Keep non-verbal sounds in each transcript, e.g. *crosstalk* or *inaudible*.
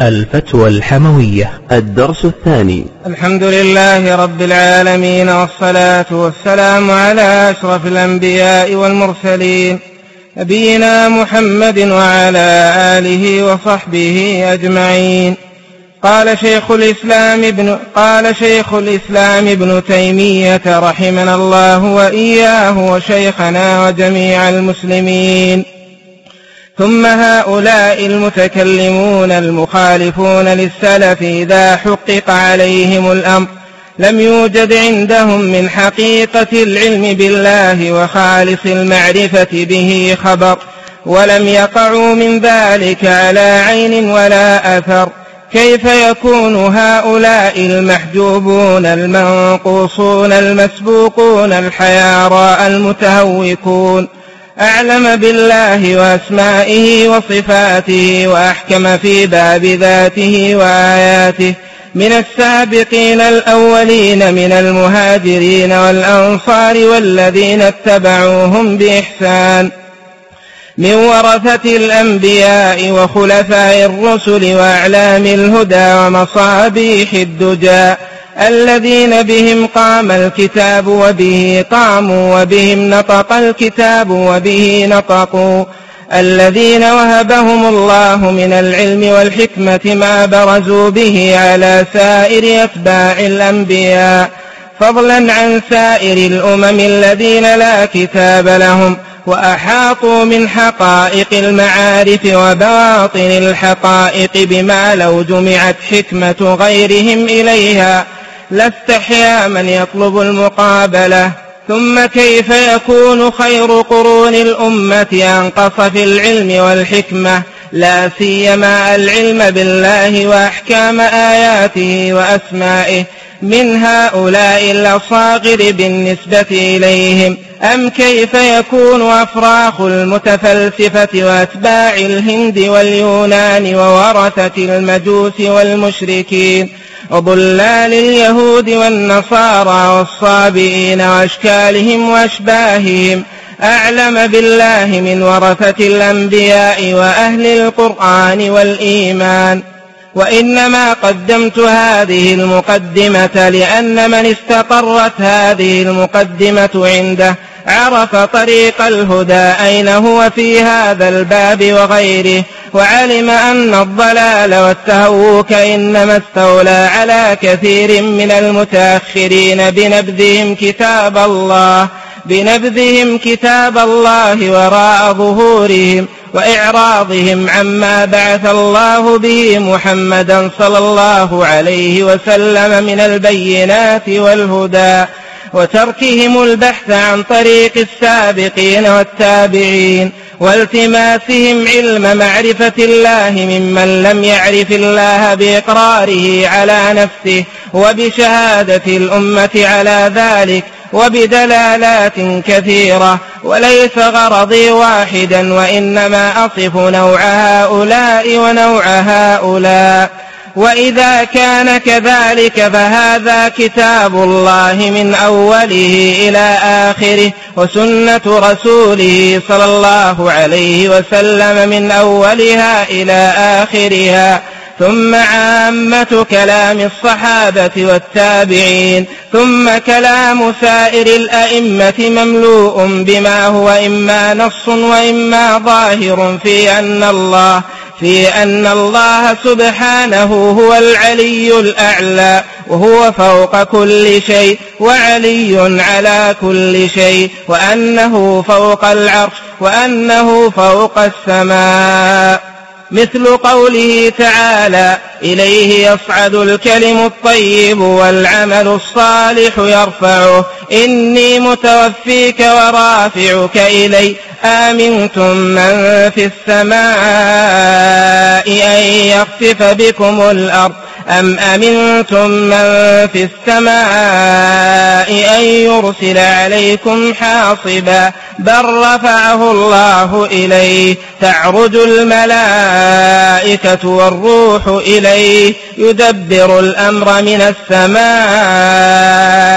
الفتوى الحموية. الدرس الثاني. الحمد لله رب العالمين والصلاة والسلام على أشرف الأنبياء والمرسلين. نبينا محمد وعلى آله وصحبه أجمعين. قال شيخ الإسلام ابن قال شيخ الإسلام ابن تيمية رحمنا الله وإياه وشيخنا وجميع المسلمين. ثم هؤلاء المتكلمون المخالفون للسلف إذا حقق عليهم الأمر لم يوجد عندهم من حقيقة العلم بالله وخالص المعرفة به خبر ولم يقعوا من ذلك على عين ولا أثر كيف يكون هؤلاء المحجوبون المنقوصون المسبوقون الحيارى المتهوكون أعلم بالله وأسمائه وصفاته وأحكم في باب ذاته وآياته من السابقين الأولين من المهاجرين والأنصار والذين اتبعوهم بإحسان من ورثة الأنبياء وخلفاء الرسل وأعلام الهدى ومصابيح الدجى الذين بهم قام الكتاب وبه قاموا وبهم نطق الكتاب وبه نطقوا. الذين وهبهم الله من العلم والحكمة ما برزوا به على سائر أتباع الأنبياء. فضلا عن سائر الأمم الذين لا كتاب لهم وأحاطوا من حقائق المعارف وبواطن الحقائق بما لو جمعت حكمة غيرهم إليها. لاستحيا من يطلب المقابلة. ثم كيف يكون خير قرون الأمة أنقص في العلم والحكمة؟ لا سيما العلم بالله وأحكام آياته وأسمائه. من هؤلاء الأصاغر بالنسبة إليهم. أم كيف يكون أفراخ المتفلسفة وأتباع الهند واليونان وورثة المجوس والمشركين؟ وضلال اليهود والنصارى والصابئين وأشكالهم وأشباههم. أعلم بالله من ورثة الأنبياء وأهل القرآن والإيمان. وإنما قدمت هذه المقدمة لأن من استقرت هذه المقدمة عنده عرف طريق الهدى أين هو في هذا الباب وغيره. وعلم أن الضلال والتهوك إنما استولى على كثير من المتأخرين بنبذهم كتاب الله بنبذهم كتاب الله وراء ظهورهم وإعراضهم عما بعث الله به محمدا صلى الله عليه وسلم من البينات والهدى وتركهم البحث عن طريق السابقين والتابعين. والتماسهم علم معرفة الله ممن لم يعرف الله بإقراره على نفسه وبشهادة الأمة على ذلك وبدلالات كثيرة. وليس غرضي واحدا وإنما أصف نوع هؤلاء ونوع هؤلاء. وإذا كان كذلك فهذا كتاب الله من أوله إلى آخره وسنة رسوله صلى الله عليه وسلم من أولها إلى آخرها ثم عامة كلام الصحابة والتابعين ثم كلام سائر الأئمة مملوء بما هو إما نص وإما ظاهر في أن الله في أن الله سبحانه هو العلي الأعلى وهو فوق كل شيء وعلي على كل شيء وأنه فوق العرش وأنه فوق السماء. مثل قوله تعالى إليه يصعد الكلم الطيب والعمل الصالح يرفعه. إني متوفيك ورافعك إلي. آمنتم من في السماء أن يخسف بكم الأرض. أم أمنتم من في السماء أن يرسل عليكم حاصبا بل رفعه الله إليه تعرج الملائكة والروح إليه يدبر الأمر من السماء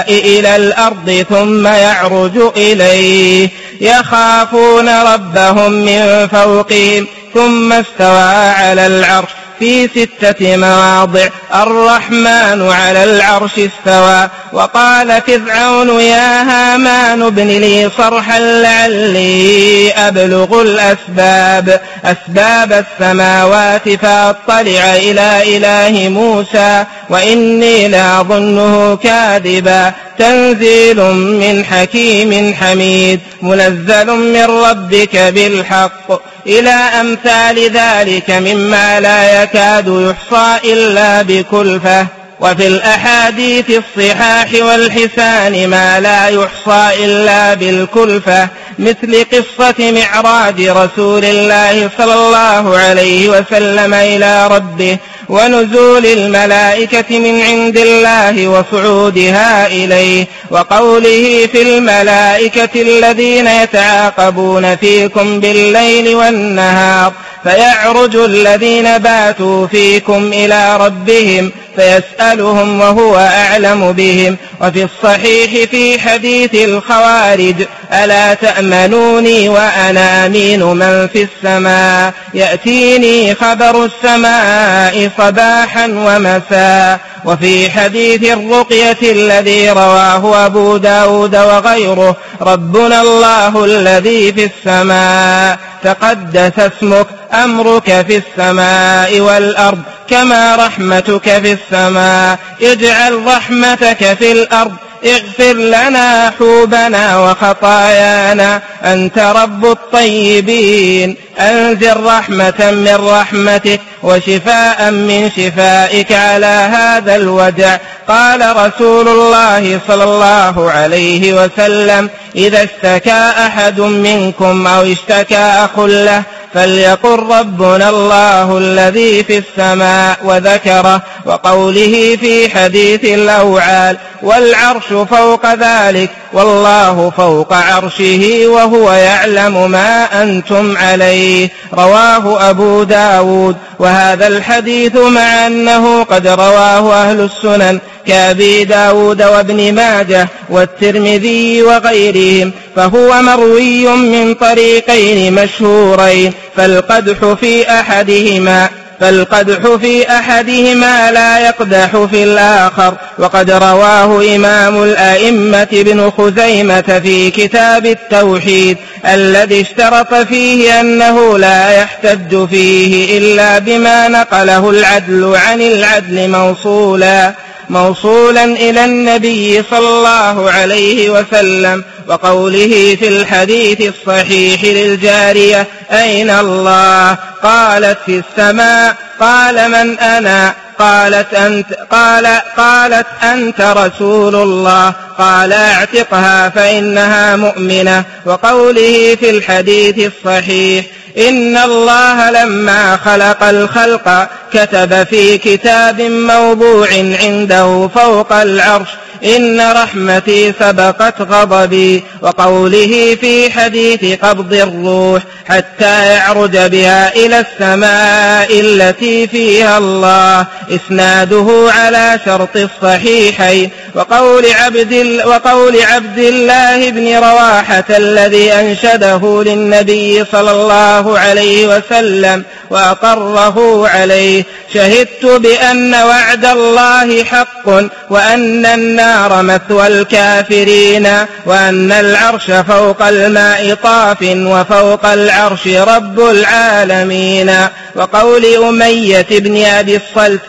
إلى الأرض ثم يعرج إليه يخافون ربهم من فوقهم ثم استوى على العرش في ستة مواضع. الرحمن على العرش استوى. وقال فرعون يا هامان ابن لي صرحا لعلي أبلغ الأسباب. أسباب السماوات فأطلع إلى إله موسى. وإني لأظنه كاذبا. تنزيل من حكيم حميد. منزل من ربك بالحق. إلى أمثال ذلك مما لا يكاد يحصى إلا بكلفة. وفي الأحاديث الصحاح والحسان ما لا يحصى إلا بالكلفة مثل قصة معراج رسول الله صلى الله عليه وسلم إلى ربه ونزول الملائكة من عند الله وصعودها إليه وقوله في الملائكة الذين يتعاقبون فيكم بالليل والنهار فيعرج الذين باتوا فيكم إلى ربهم فيسألهم وهو أعلم بهم. وفي الصحيح في حديث الخوارج ألا تأمنوني وأنا أمين من في السماء؟ يأتيني خبر السماء صباحا ومساء. وفي حديث الرقية الذي رواه أبو داود وغيره ربنا الله الذي في السماء تقدس اسمك أمرك في السماء والأرض كما رحمتك في السماء اجعل رحمتك في الأرض. اغفر لنا حوبنا وخطايانا أنت رب الطيبين. أنزل رحمة من رحمتك وشفاء من شفائك على هذا الوجع. قال رسول الله صلى الله عليه وسلم إذا اشتكى أحد منكم أو اشتكى أخ له فليقل ربنا الله الذي في السماء وذكره وقوله في حديث الأوعال والعرش فوق ذلك والله فوق عرشه وهو يعلم ما أنتم عليه رواه أبو داود وهذا الحديث مع أنه قد رواه أهل السنن كأبي داود وابن ماجه والترمذي وغيرهم فهو مروي من طريقين مشهورين فالقدح في أحدهما فالقدح في أحدهما لا يقدح في الآخر وقد رواه إمام الأئمة بن خزيمة في كتاب التوحيد الذي اشترط فيه أنه لا يحتج فيه إلا بما نقله العدل عن العدل موصولا موصولا إلى النبي صلى الله عليه وسلم وقوله في الحديث الصحيح للجارية أين الله؟ قالت في السماء. قال من أنا؟ قالت أنت قال قالت أنت رسول الله. قال اعتقها فإنها مؤمنة. وقوله في الحديث الصحيح إن الله لما خلق الخلق كتب في كتاب موضوع عنده فوق العرش إن رحمتي سبقت غضبي وقوله في حديث قبض الروح حتى يعرج بها إلى السماء التي فيها الله إسناده على شرط الصحيحين. وقول عبد, وقول عبد الله بن رواحة الذي أنشده للنبي صلى الله عليه وسلم وأقره عليه شهدت بأن وعد الله حق وأن النار مثوى الكافرين وأن العرش فوق الماء طاف وفوق العرش رب العالمين. وقول أمية بن أبي الصلت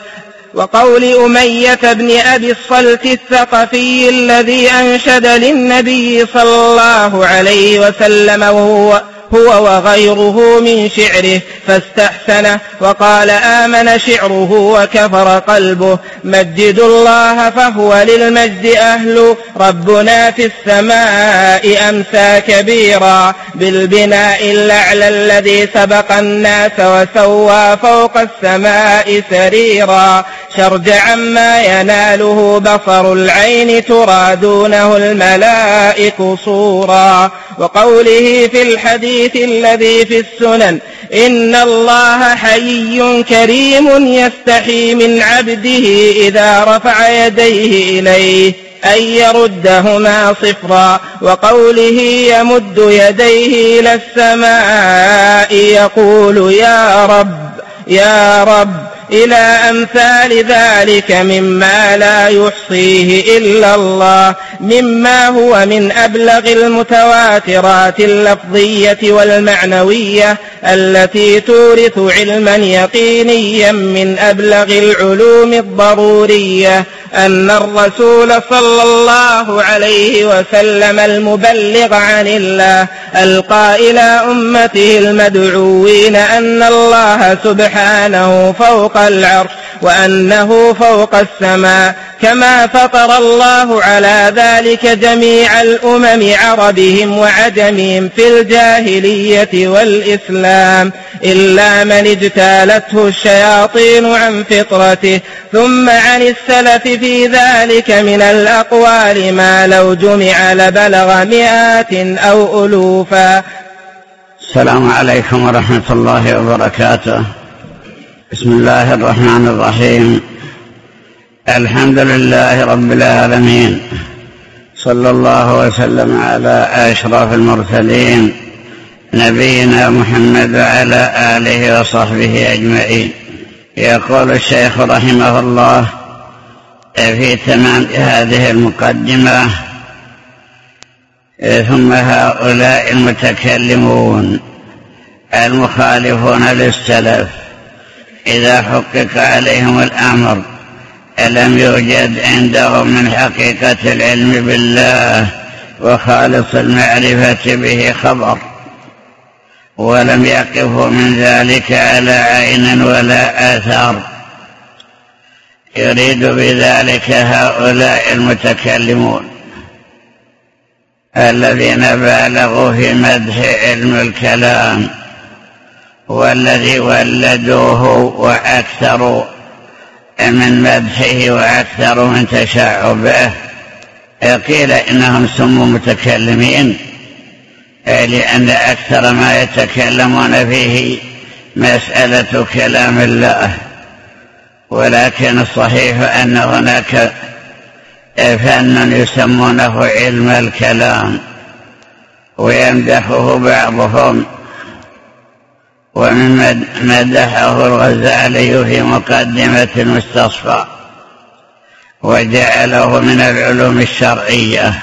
وقول أمية بن أبي الصلت الثقفي الذي أنشد للنبي صلى الله عليه وسلم وهو هو وغيره من شعره فاستحسنه وقال آمن شعره وكفر قلبه. مجد الله فهو للمجد أهل ربنا في السماء أمسى كبيرا. بالبناء الأعلى الذي سبق الناس وسوى فوق السماء سريرا. شرجعا ما يناله بصر العين ترادونه الملائك صورا. وقوله في الحديث الذي في السنن. إن الله حيي كريم يستحي من عبده إذا رفع يديه إليه أن يردهما صفرا وقوله يمد يديه إلى السماء يقول يا رب يا رب. إلى أمثال ذلك مما لا يحصيه إلا الله مما هو من أبلغ المتواترات اللفظية والمعنوية التي تورث علما يقينيا من أبلغ العلوم الضرورية. أن الرسول صلى الله عليه وسلم المبلغ عن الله القائل أمته المدعوين أن الله سبحانه فوق العرش وأنه فوق السماء كما فطر الله على ذلك جميع الأمم عربهم وعجمهم في الجاهلية والإسلام إلا من اجتالته الشياطين عن فطرته ثم عن السلف في ذلك من الأقوال ما لو جمع لبلغ مئات أو ألوفا السلام عليكم ورحمة الله وبركاته. بسم الله الرحمن الرحيم. الحمد لله رب العالمين. صلى الله وسلم على أشرف المرسلين. نبينا محمد وعلى آله وصحبه أجمعين. يقول الشيخ رحمه الله في تمام هذه المقدمة ثم هؤلاء المتكلمون المخالفون للسلف إذا حقق عليهم الأمر ألم يوجد عندهم من حقيقة العلم بالله وخالص المعرفة به خبر ولم يقفوا من ذلك على عين ولا آثار. يريد بذلك هؤلاء المتكلمون الذين بالغوا في مدح علم الكلام والذي ولدوه وأكثروا من مدحه وأكثروا من تشعبه. قيل إنهم سموا متكلمين لأن أكثر ما يتكلمون فيه مسألة كلام الله. ولكن الصحيح أن هناك فن يسمونه علم الكلام ويمدحه بعضهم ومن مدحه الغزالي في مقدمة المستصفى وجعله من العلوم الشرعية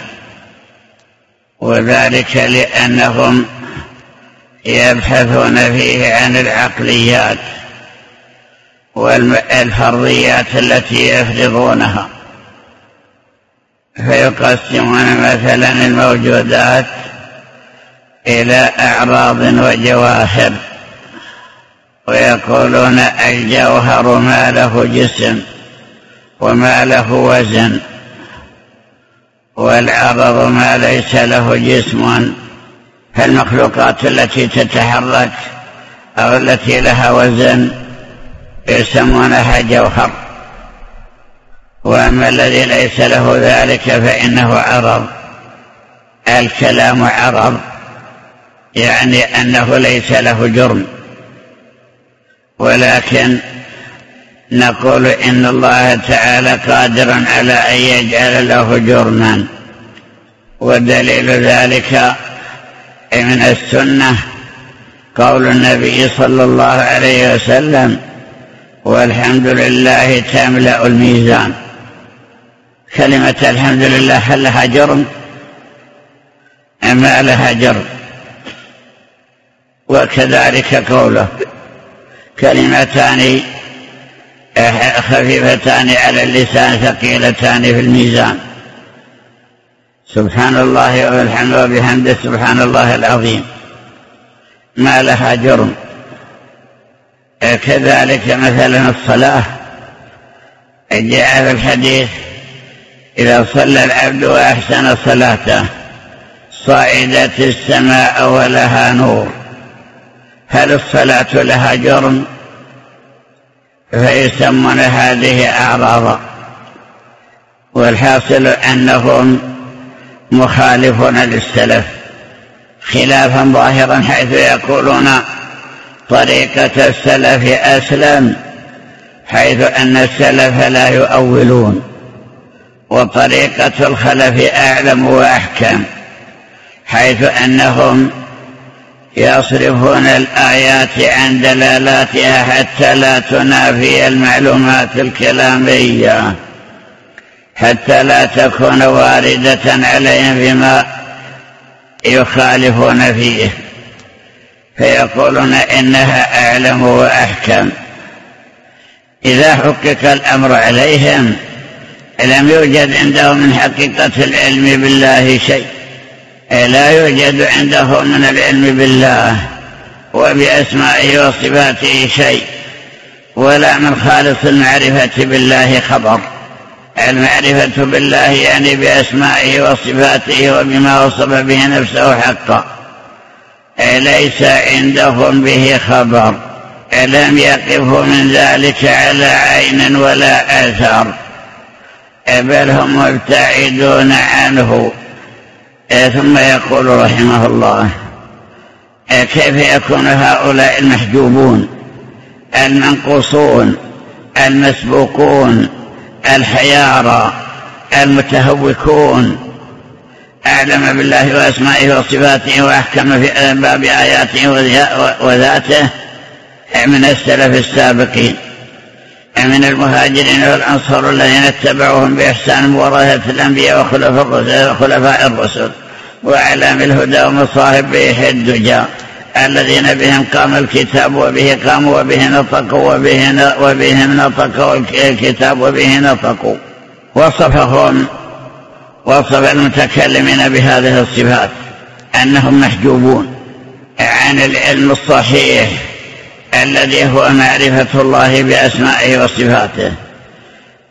وذلك لأنهم يبحثون فيه عن العقليات. والفرضيات التي يفرضونها. فيقسمون مثلا الموجودات إلى أعراض وجواهر ويقولون الجوهر ما له جسم وما له وزن والعرض ما ليس له جسم. فالمخلوقات التي تتحرك أو التي لها وزن يسمونها جوهر. وأما الذي ليس له ذلك فإنه عرض. الكلام عرض يعني أنه ليس له جرم. ولكن نقول إن الله تعالى قادر على أن يجعل له جرما. ودليل ذلك من السنة قول النبي صلى الله عليه وسلم والحمد لله تملأ الميزان. كلمة الحمد لله هل لها جرم أما لها جرم وكذلك قوله. كلمتان خفيفتان على اللسان ثقيلتان في الميزان. سبحان الله والحمد وبحمده سبحان الله العظيم. ما لها جرم كذلك مثلا الصلاة. جاء في الحديث إذا صلى العبد وأحسن صلاته صعدت السماء ولها نور. هل الصلاة لها جرم؟ فيسمون هذه أعراضا والحاصل أنهم مخالفون للسلف خلافا ظاهرا حيث يقولون طريقة السلف أسلم حيث أن السلف لا يؤولون وطريقة الخلف أعلم وأحكم حيث أنهم يصرفون الآيات عن دلالاتها حتى لا تنافي المعلومات الكلامية حتى لا تكون واردة عليهم بما يخالفون فيه. فيقولون إنها أعلم وأحكم. إذا حقق الأمر عليهم لم يوجد عندهم من حقيقة العلم بالله شيء؟ لا يوجد عنده من العلم بالله وبأسمائه وصفاته شيء ولا من خالص المعرفة بالله خبر. المعرفة بالله يعني بأسمائه وصفاته وبما وصف به نفسه حقا. ليس عندهم به خبر؟ لم يقفوا من ذلك على عين ولا أثر؟ بل هم مبتعدون عنه. ثم يقول رحمه الله كيف يكون هؤلاء المحجوبون المنقوصون المسبوقون الحيارى المتهوكون؟ أعلم بالله وأسمائه وصفاته وأحكم في باب آياته وذاته من السلف السابقين من المهاجرين والأنصار الذين اتبعوهم بإحسان ورثة الأنبياء وخلفاء الرسل وأعلام الهدى ومصاحب الدجى الذين بهم قام الكتاب وبه قاموا وبه نطقوا وبه وبهم نطقوا الكتاب وبه نطقوا وصفهم وصف المتكلمين بهذه الصفات أنهم محجوبون عن العلم الصحيح الذي هو معرفة الله بأسمائه وصفاته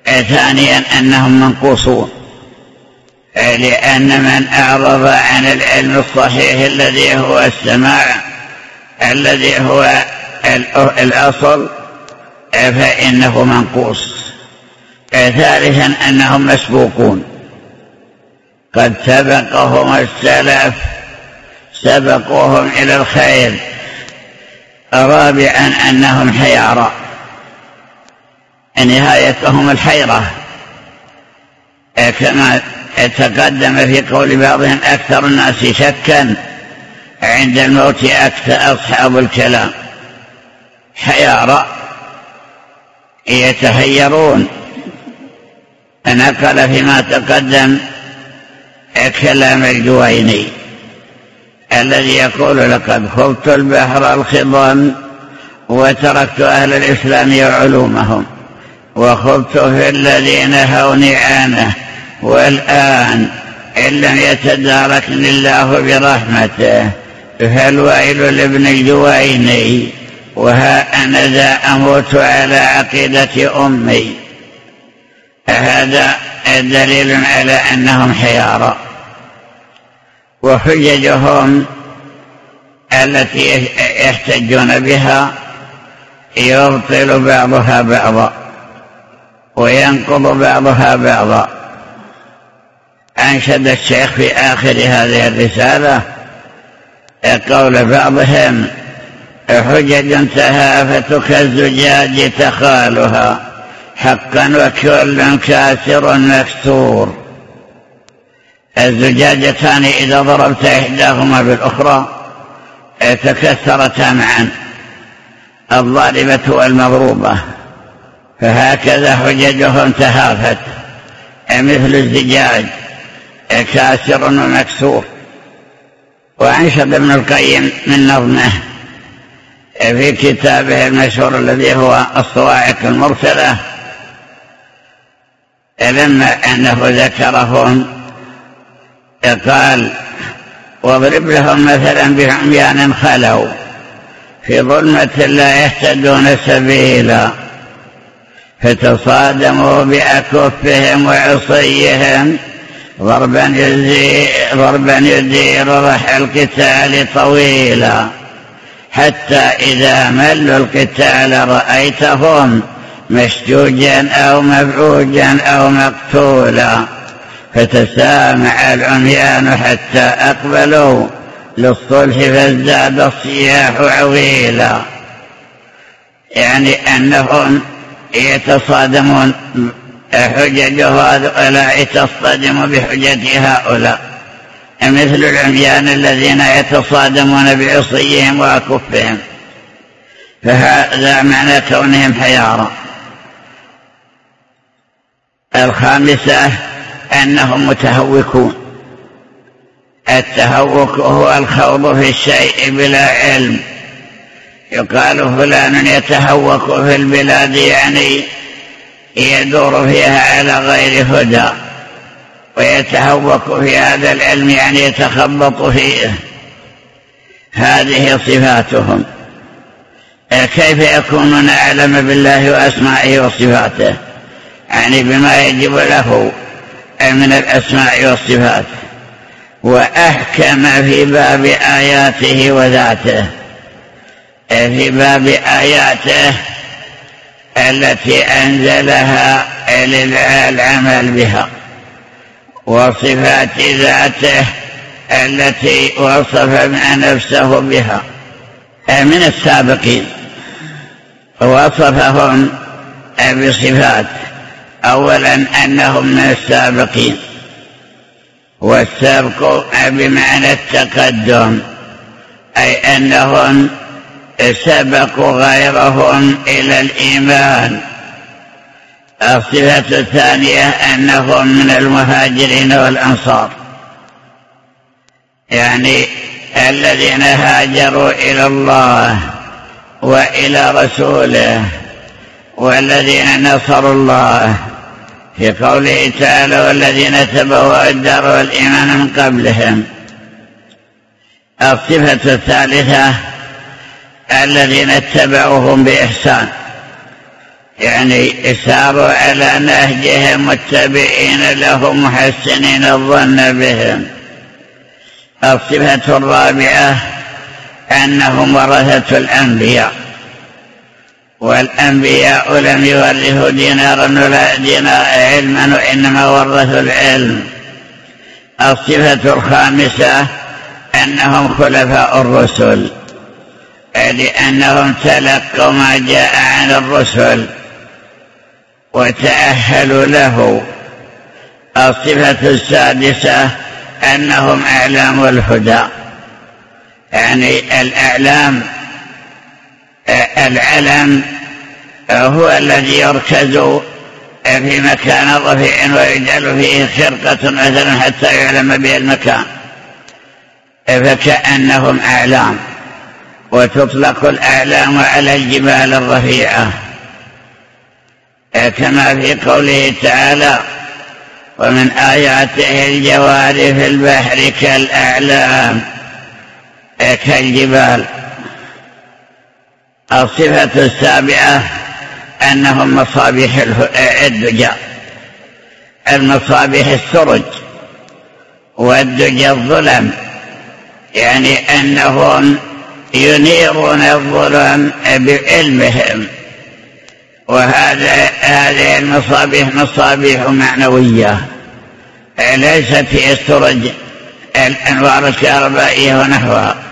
ثانيا أنهم منقوصون لأن من أعرض عن العلم الصحيح الذي هو السماع الذي هو الأصل فإنه منقوص. ثالثا أنهم مسبوقون. قد سبقهم السلف سبقوهم إلى الخير رابعا أنهم حيارى نهايتهم الحيرة. كما تقدم في قول بعضهم أكثر الناس شكا عند الموت أكثر أصحاب الكلام. حيارى يتهيرون. نقل فيما تقدم كلام الجويني الذي يقول لقد خضت البحر الخضم وتركت أهل الإسلام وعلومهم وخضت في الذين هوني عنه والآن إن لم يتداركني الله برحمته فالويل لابن الجويني وها أنا ذا أموت على عقيدة أمي. هذا دليل على أنهم حيارى. وحججهم التي يحتجون بها يبطل بعضها بعضا وينقض بعضها بعضا. أنشد الشيخ في آخر هذه الرسالة قول بعضهم حجج تهافت كالزجاج تخالها حقا وكل كاسر مكسور. الزجاجتان إذا ضربت إحداهما بالأخرى تكسرتا معا الضاربة والمضروبة فهكذا حججهم تهافت مثل الزجاج كاسر ومكسور. وأنشد ابن القيم من نظمه في كتابه المشهور الذي هو الصواعق المرسلة لما أنه ذكرهم قال واضرب لهم مثلا بعميان خلوا في ظلمة لا يهتدون سبيلا فتصادموا بأكفهم وعصيهم ضربا يزير, ضربا يدير رح القتال طويلا حتى إذا ملوا القتال رأيتهم مشجوجا أو مبعوجا أو مقتولا. فتسامع العميان حتى أقبلوا للصلح فازداد الصياح عويلا. يعني أنهم يتصادمون حجج هؤلاء تصطدم بحجج هؤلاء. مثل العميان الذين يتصادمون بعصيهم وأكفهم فهذا معنى كونهم حيارى الخامسة أنهم متهوكون. التهوك هو الخوض في الشيء بلا علم. يقال فلان يتهوك في البلاد يعني يدور فيها على غير هدى ويتهوك في هذا العلم يعني يتخبط فيه. هذه صفاتهم. كيف يكونون أعلم بالله وأسمائه وصفاته؟ يعني بما يجب له. من الأسماء والصفات وأحكم في باب آياته وذاته في باب آياته التي أنزلها للعمل بها وصفات ذاته التي وصف نفسه بها. من السابقين وصفهم بصفات اولا أنهم من السابقين والسابق بمعنى التقدم أي أنهم سبقوا غيرهم إلى الإيمان. الصفة الثانية أنهم من المهاجرين والأنصار يعني الذين هاجروا إلى الله وإلى رسوله والذين نصروا الله في قوله تعالى والذين تبوا الدار والإيمان من قبلهم. الصفة الثالثة الذين اتبعوهم بإحسان. يعني ساروا على نهجهم متبعين لهم محسنين الظن بهم. الصفة الرابعة أنهم ورثة الأنبياء. والأنبياء لم يورثوا دينارا ولا دينار علما وإنما ورثوا العلم. الصفة الخامسة أنهم خلفاء الرسل لأنهم تلقوا ما جاء عن الرسل وتأهلوا له. الصفة السادسة أنهم أعلام الهدى يعني الأعلام العلم هو الذي يركز في مكان رفيع ويجعل فيه خرقة مثلا حتى يعلم به المكان. فكأنهم أعلام وتطلق الأعلام على الجبال الرفيعة. كما في قوله تعالى ومن آياته الجوار في البحر كالأعلام كالجبال. الصفة السابعة أنهم مصابيح الدجى. المصابيح السرج والدجى الظلم. يعني أنهم ينيرون الظلم بعلمهم وهذا هذه المصابيح مصابيح معنوية. ليست في السرج الأنوار الكهربائية ونحوها.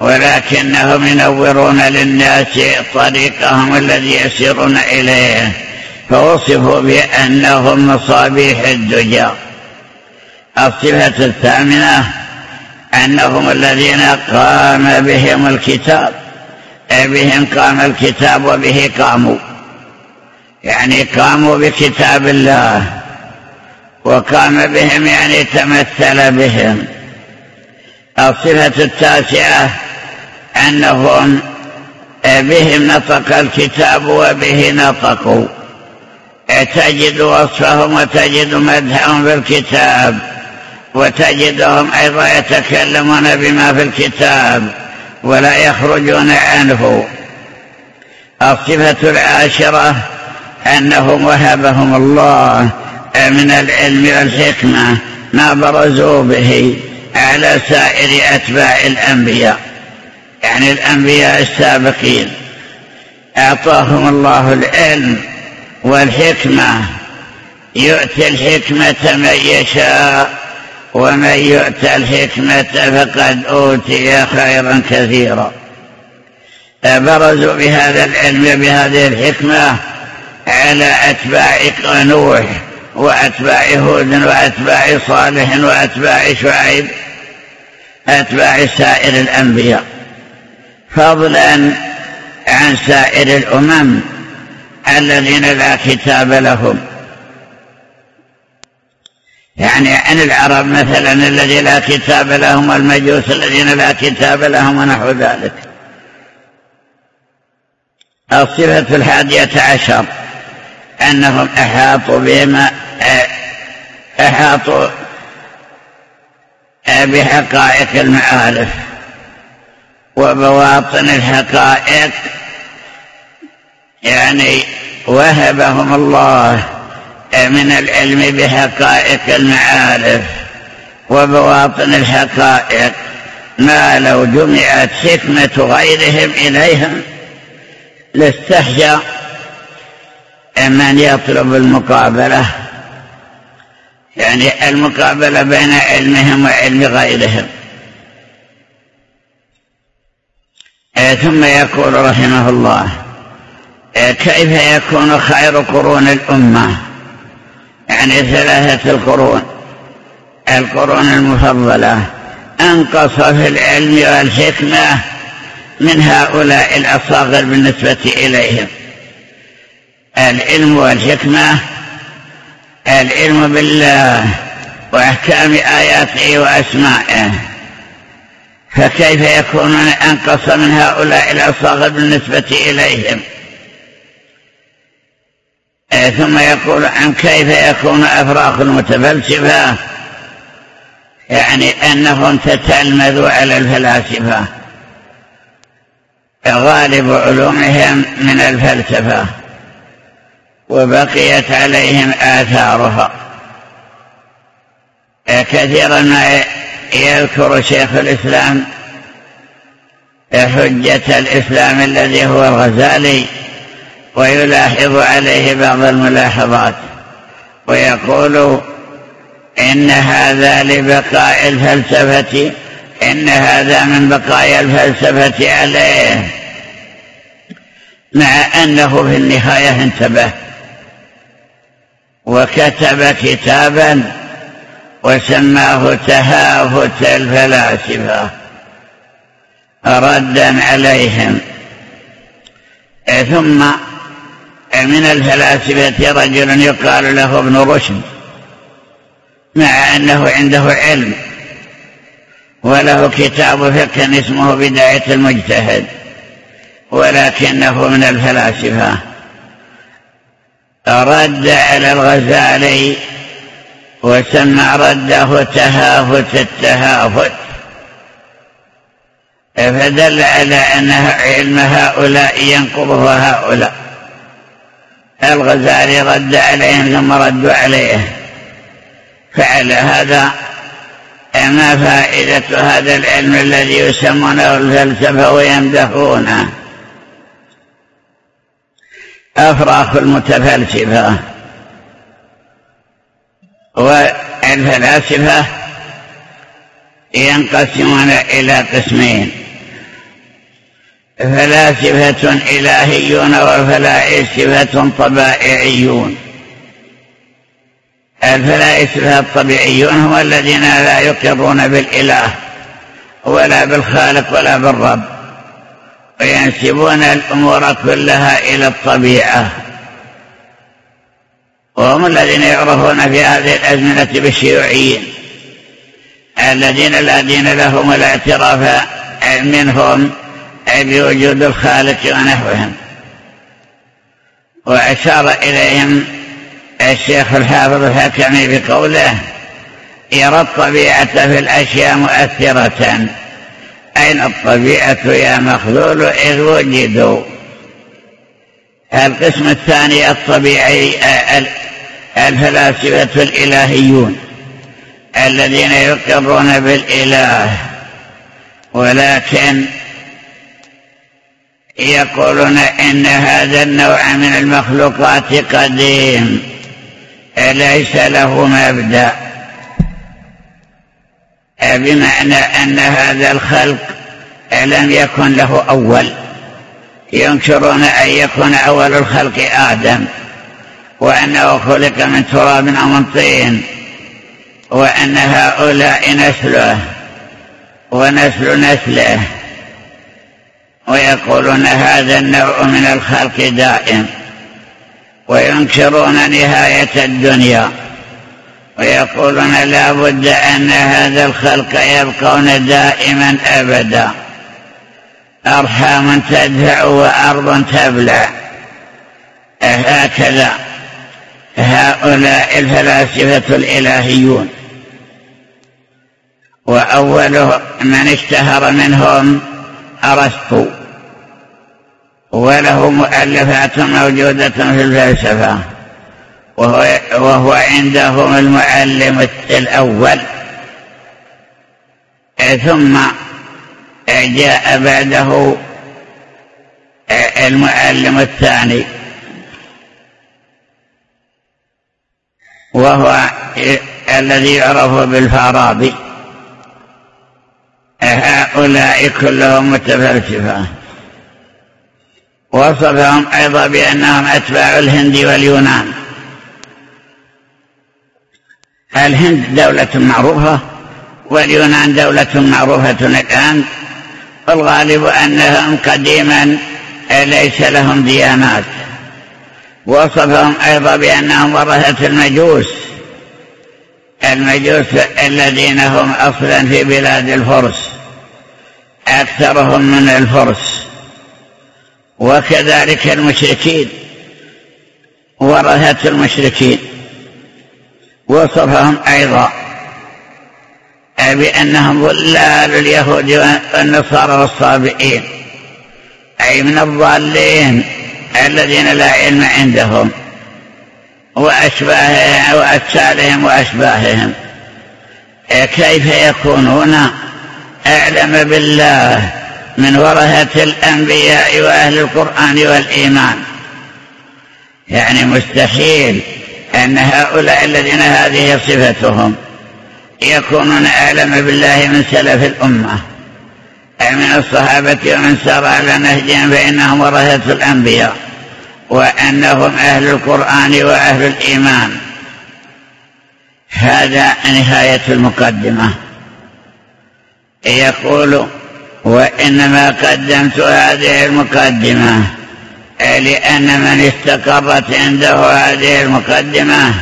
ولكنهم ينورون للناس طريقهم الذي يسيرون إليه فوصفوا بأنهم مصابيح الدجى. الصفة الثامنة أنهم الذين قام بهم الكتاب. بهم قام الكتاب وبه قاموا. يعني قاموا بكتاب الله. وقام بهم يعني تمثل بهم. الصفة التاسعة أنهم بهم نطق الكتاب وبه نطقوا تجد وصفهم وتجد مدحهم في الكتاب وتجدهم أيضا يتكلمون بما في الكتاب ولا يخرجون عنه. الصفة العاشرة أنهم وهبهم الله من العلم والحكمة ما برزوا به على سائر أتباع الأنبياء. يعني الأنبياء السابقين. أعطاهم الله العلم والحكمة. يؤتي الحكمة من يشاء ومن يؤتى الحكمة فقد أوتي خيرا كثيرا. برزوا بهذا العلم بهذه الحكمة على أتباع نوح وأتباع هود وأتباع صالح وأتباع شعيب أتباع سائر الأنبياء. فضلا عن سائر الأمم الذين لا كتاب لهم. يعني عن العرب مثلا الذي لا كتاب لهم والمجوس الذين لا كتاب لهم ونحو ذلك. الصفة الحادية عشر أنهم أحاطوا بما أحاطوا بحقائق المعارف وبواطن الحقائق يعني وهبهم الله من العلم بحقائق المعارف وبواطن الحقائق. ما لو جمعت حكمة غيرهم إليهم لاستحجى من يطلب المقابلة يعني المقابلة بين علمهم وعلم غيرهم. ثم يقول رحمه الله كيف يكون خير قرون الأمة؟ يعني ثلاثة القرون. القرون المفضلة أنقص في العلم والحكمة من هؤلاء الأصاغر بالنسبة إليهم. العلم والحكمة العلم بالله وأحكام آياته وأسمائه. فكيف يكون أنقص من هؤلاء الأصاغر بالنسبة إليهم؟ ثم يقول عن كيف يكون أفراخ المتفلسفة يعني أنهم تتلمذوا على الفلاسفة. غالب علومهم من الفلسفة وبقيت عليهم آثارها. كثيرا ما يذكر شيخ الإسلام حجة الإسلام الذي هو الغزالي ويلاحظ عليه بعض الملاحظات ويقول إن هذا لبقاء الفلسفة إن هذا من بقايا الفلسفة عليه مع أنه في النهاية انتبه وكتب كتابا وسماه تهافت الفلاسفة ردا عليهم. ثم من الفلاسفة رجل يقال له ابن رشد مع أنه عنده علم وله كتاب فقه اسمه بداية المجتهد ولكنه من الفلاسفة. رد على الغزالي وسمى رده تهافت التهافت. فدل على أن علم هؤلاء ينقضه هؤلاء. الغزالي رد عليهم ثم ردوا عليه. فعلى هذا. ما فائدة هذا العلم الذي يسمونه الفلسفة ويمدحونه. أفراخ المتفلسفة. والفلاسفة ينقسمون إلى قسمين. فلاسفة إلهيون وفلاسفة طبائعيون. الفلاسفة الطبيعيون هم الذين لا يقرون بالإله ولا بالخالق ولا بالرب. وينسبون الأمور كلها إلى الطبيعة. وهم الذين يعرفون في هذه الأزمنة بالشيوعيين الذين لا دين لهم ولا اعتراف منهم بوجود الخالق ونحوهم. وأشار إليهم الشيخ الحافظ الحكمي بقوله يرى الطبيعة في الأشياء مؤثرة أين الطبيعة يا مخلول إذ وجدوا؟ القسم الثاني الطبيعي الفلاسفة الإلهيون الذين يقرون بالإله ولكن يقولون إن هذا النوع من المخلوقات قديم ليس له مبدأ؟ بمعنى أن هذا الخلق لم يكن له أول ينكرون أن يكون أول الخلق آدم. وأنه خلق من تراب أو من طين وأن هؤلاء نسله ونسل نسله. ويقولون هذا النوع من الخلق دائم وينكرون نهاية الدنيا. ويقولون لا بد أن هذا الخلق يبقون دائما أبدا. أرحام تدفع وأرض تبلع. هكذا هؤلاء الفلاسفة الإلهيون. وأول من اشتهر منهم أرسطو. وله مؤلفات موجودة في الفلسفة. وهو, وهو عندهم المعلم الأول. ثم جاء بعده المعلم الثاني. وهو الذي يعرف بالفارابي. هؤلاء كلهم متفلسفة. وصفهم أيضا بأنهم أتباع الهند واليونان. الهند دولة معروفة واليونان دولة معروفة الآن. والغالب أنهم قديما ليس لهم ديانات. وصفهم أيضا بأنهم ورثة المجوس المجوس الذين هم أصلا في بلاد الفرس أكثرهم من الفرس وكذلك المشركين ورثة المشركين. وصفهم أيضا بأنهم ظلال اليهود والنصارى والصابئين أي من الضالين. الذين لا علم عندهم وأشباههم وأشكالهم وأشباههم. كيف يكونون؟ أعلم بالله من ورثة الأنبياء وأهل القرآن والإيمان. يعني مستحيل أن هؤلاء الذين هذه صفتهم يكونون أعلم بالله من سلف الأمة. من الصحابة ومن سار على نهجهم فإنهم ورثة الأنبياء وأنهم أهل القرآن وأهل الإيمان. هذا نهاية المقدمة. يقول وإنما قدمت هذه المقدمة لأن من استقرت عنده هذه المقدمة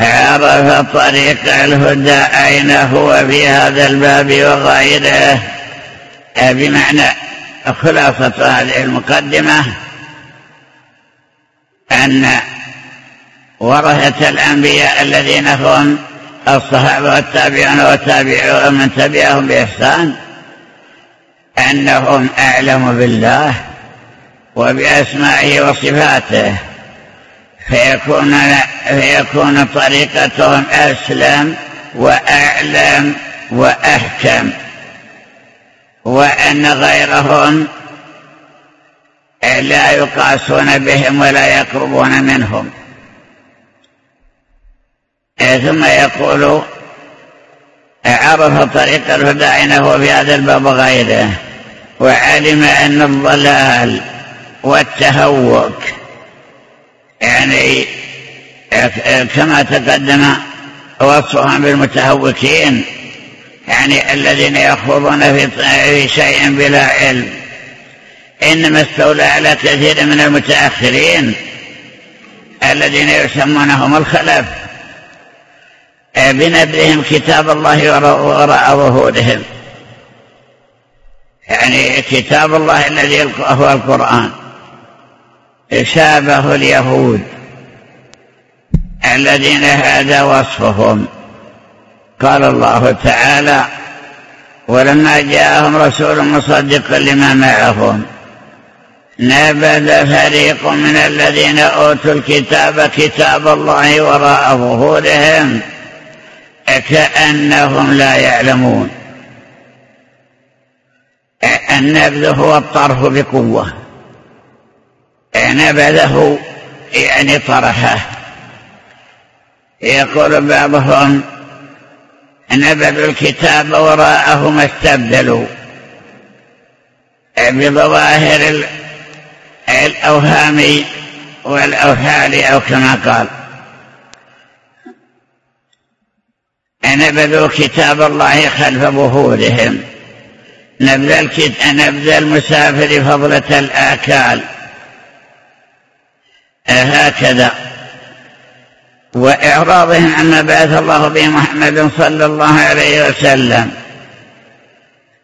عرف طريق الهدى أين هو في هذا الباب وغيره. بمعنى خلاصة هذه المقدمة أن ورثة الأنبياء الذين هم الصحابة والتابعون والتابعون من تبعهم بإحسان أنهم أعلم بالله وبأسمائه وصفاته فيكون, فيكون طريقتهم أسلم وأعلم وأحكم. وأن غيرهم لا يقاسون بهم ولا يقربون منهم. ثم يقول عرف طريق الهدى إنه في هذا الباب غيره وعلم أن الضلال والتهوك يعني كما تقدم وصفهم بالمتهوكين يعني الذين يخوضون في شيء بلا علم. إنما استولى على كثير من المتأخرين الذين يسمونهم الخلف. بنبذهم كتاب الله وراء ظهورهم. يعني كتاب الله الذي هو القرآن. شابه اليهود الذين هذا وصفهم. قال الله تعالى ولما جاءهم رسول مصدق لما معهم. نبذ فريق من الذين أوتوا الكتاب كتاب الله وراء ظهورهم كأنهم لا يعلمون. النبذ هو الطرف بقوة. نبذه يعني طرحه يقول بعضهم نبذوا الكتاب وراءه ما استبدلوا. بظواهر الأوهام والأوهال أو كما قال. نبذوا كتاب الله خلف ظهورهم. نبذ نبذ المسافر فضلة الآكال. هكذا وإعراضهم عما بعث الله به محمد صلى الله عليه وسلم.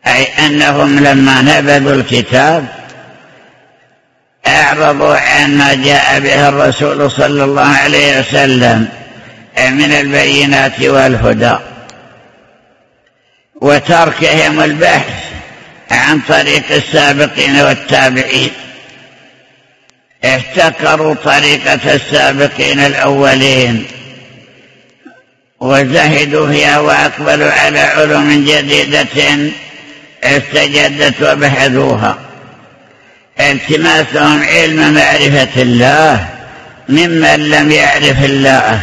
أي أنهم لما نبذوا الكتاب أعرضوا عن ما جاء به الرسول صلى الله عليه وسلم من البينات والهدى وتركهم البحث عن طريق السابقين والتابعين. احتكروا طريقة السابقين الأولين وزهدوا فيها وأقبلوا على علوم جديدة استجدت وبحثوها التماسهم علم معرفة الله ممن لم يعرف الله.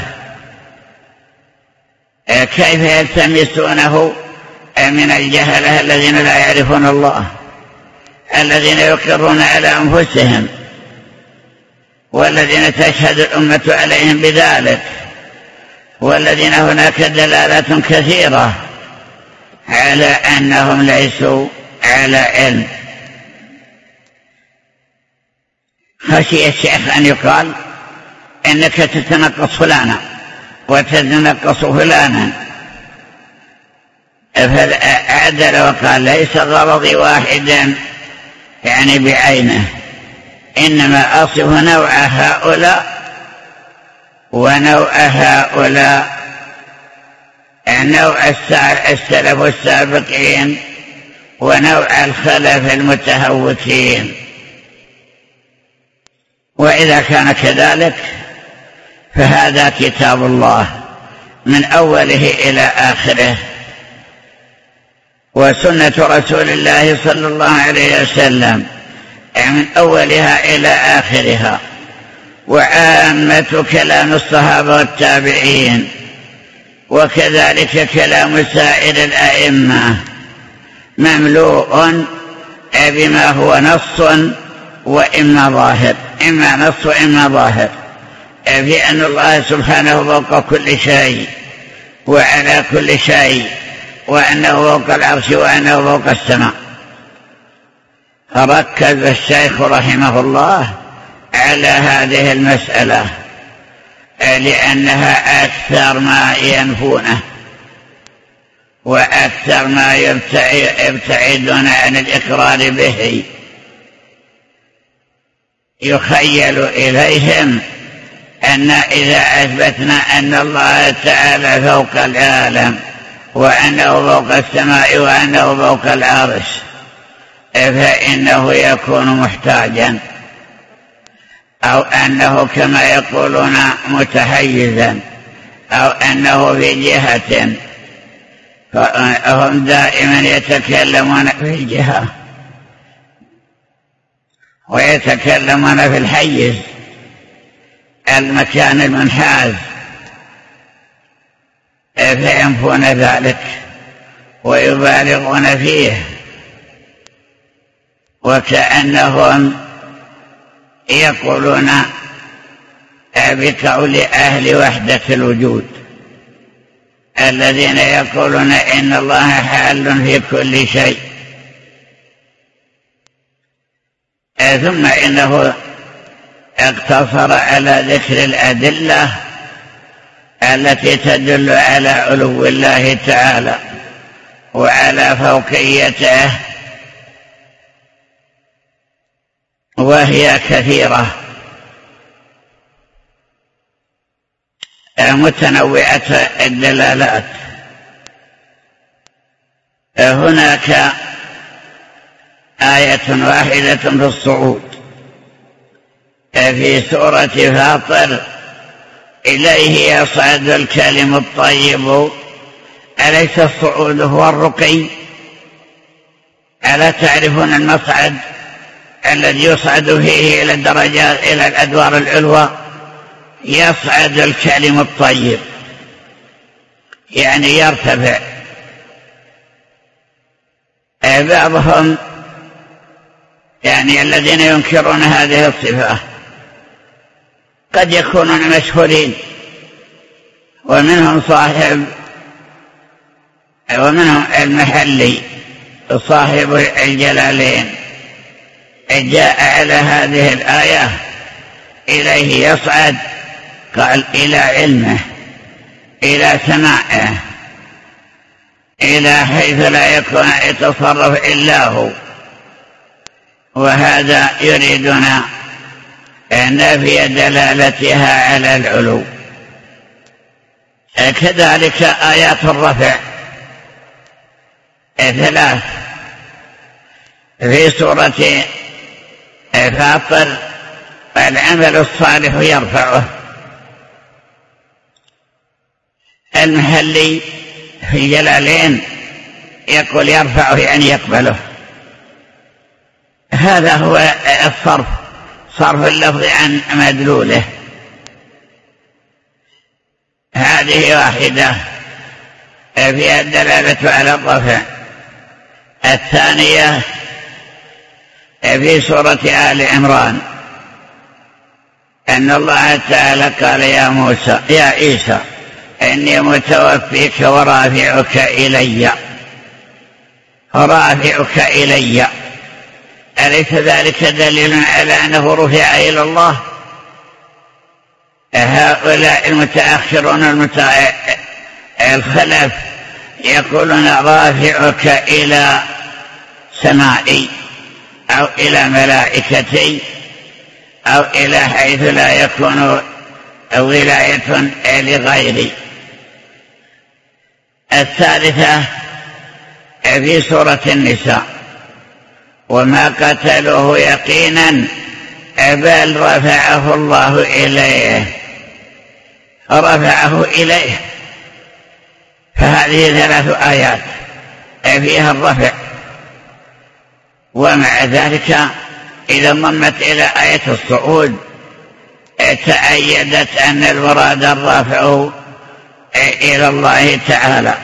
كيف يلتمسونه؟ من الجهلة الذين لا يعرفون الله. الذين يقرون على أنفسهم. والذين تشهد الأمة عليهم بذلك والذين هناك دلالات كثيرة على أنهم ليسوا على علم. خشي الشيخ أن يقال إنك تتنقص فلانا وتتنقص فلانا. فعدل وقال ليس غرضي واحدا يعني بعينه. إنما أصف نوع هؤلاء ونوع هؤلاء نوع السلف السابقين ونوع الخلف المتهوكين وإذا كان كذلك فهذا كتاب الله من أوله إلى آخره. وسنة رسول الله صلى الله عليه وسلم. من أولها إلى آخرها. وعامة كلام الصحابة والتابعين وكذلك كلام سائر الأئمة. مملوء بما هو نص وإما ظاهر. إما نص وإما ظاهر. في أن الله سبحانه فوق كل شيء وعلى كل شيء وأنه فوق العرش وأنه فوق السماء. ركز الشيخ رحمه الله على هذه المسألة لأنها أكثر ما ينفونه وأكثر ما يبتعدون عن الإقرار به. يخيل إليهم أن إذا أثبتنا أن الله تعالى فوق العالم وأنه فوق السماء وأنه فوق العرش فإنه يكون محتاجا أو أنه كما يقولون متحيزا أو أنه في جهة فهم دائما يتكلمون في الجهة ويتكلمون في الحيز المكان المنحاز فينفون ذلك ويبالغون فيه. وكأنهم يقولون بقول أهل وحدة الوجود الذين يقولون إن الله حال في كل شيء. ثم إنه اقتصر على ذكر الأدلة التي تدل على علو الله تعالى وعلى فوقيته وهي كثيرة. متنوعة الدلالات. هناك آية واحدة في الصعود. في سورة فاطر إليه يصعد الكلم الطيب. أليس الصعود هو الرقي؟ ألا تعرفون المصعد؟ الذي يصعد فيه إلى الدرجات إلى الأدوار العلوى يصعد الكلم الطيب. يعني يرتفع. بعضهم يعني الذين ينكرون هذه الصفة قد يكونون مشهورين. ومنهم صاحب ومنهم المحلي صاحب الجلالين. جاء على هذه الآية إليه يصعد قال إلى علمه إلى سماعه إلى حيث لا يكون يتصرف إلا هو. وهذا يريدنا نفي دلالتها على العلو. كذلك آيات الرفع. ثلاث في سورة فاطر العمل الصالح يرفعه. المحلي في جلالين يقول يرفعه يعني يقبله. هذا هو الصرف صرف اللفظ عن مدلوله. هذه واحدة فيها الدلالة على الرفع. الثانية في سورة آل عمران. أن الله تعالى قال يا موسى يا عيسى إني متوفيك ورافعك إلي. رافعك إلي. أليس ذلك دليل على أنه رفع إلى الله؟ هؤلاء المتأخرون المتأ... الخلف يقولون رافعك إلى سمائي. أو إلى ملائكتي أو إلى حيث لا يكون ولاية لغيري. الثالثة في سورة النساء وما قتلوه يقينا بل رفعه الله إليه رفعه إليه. فهذه ثلاث آيات فيها الرفع. ومع ذلك إذا انضمت إلى آية الصعود تأيدت أن المراد الرفع إلى الله تعالى.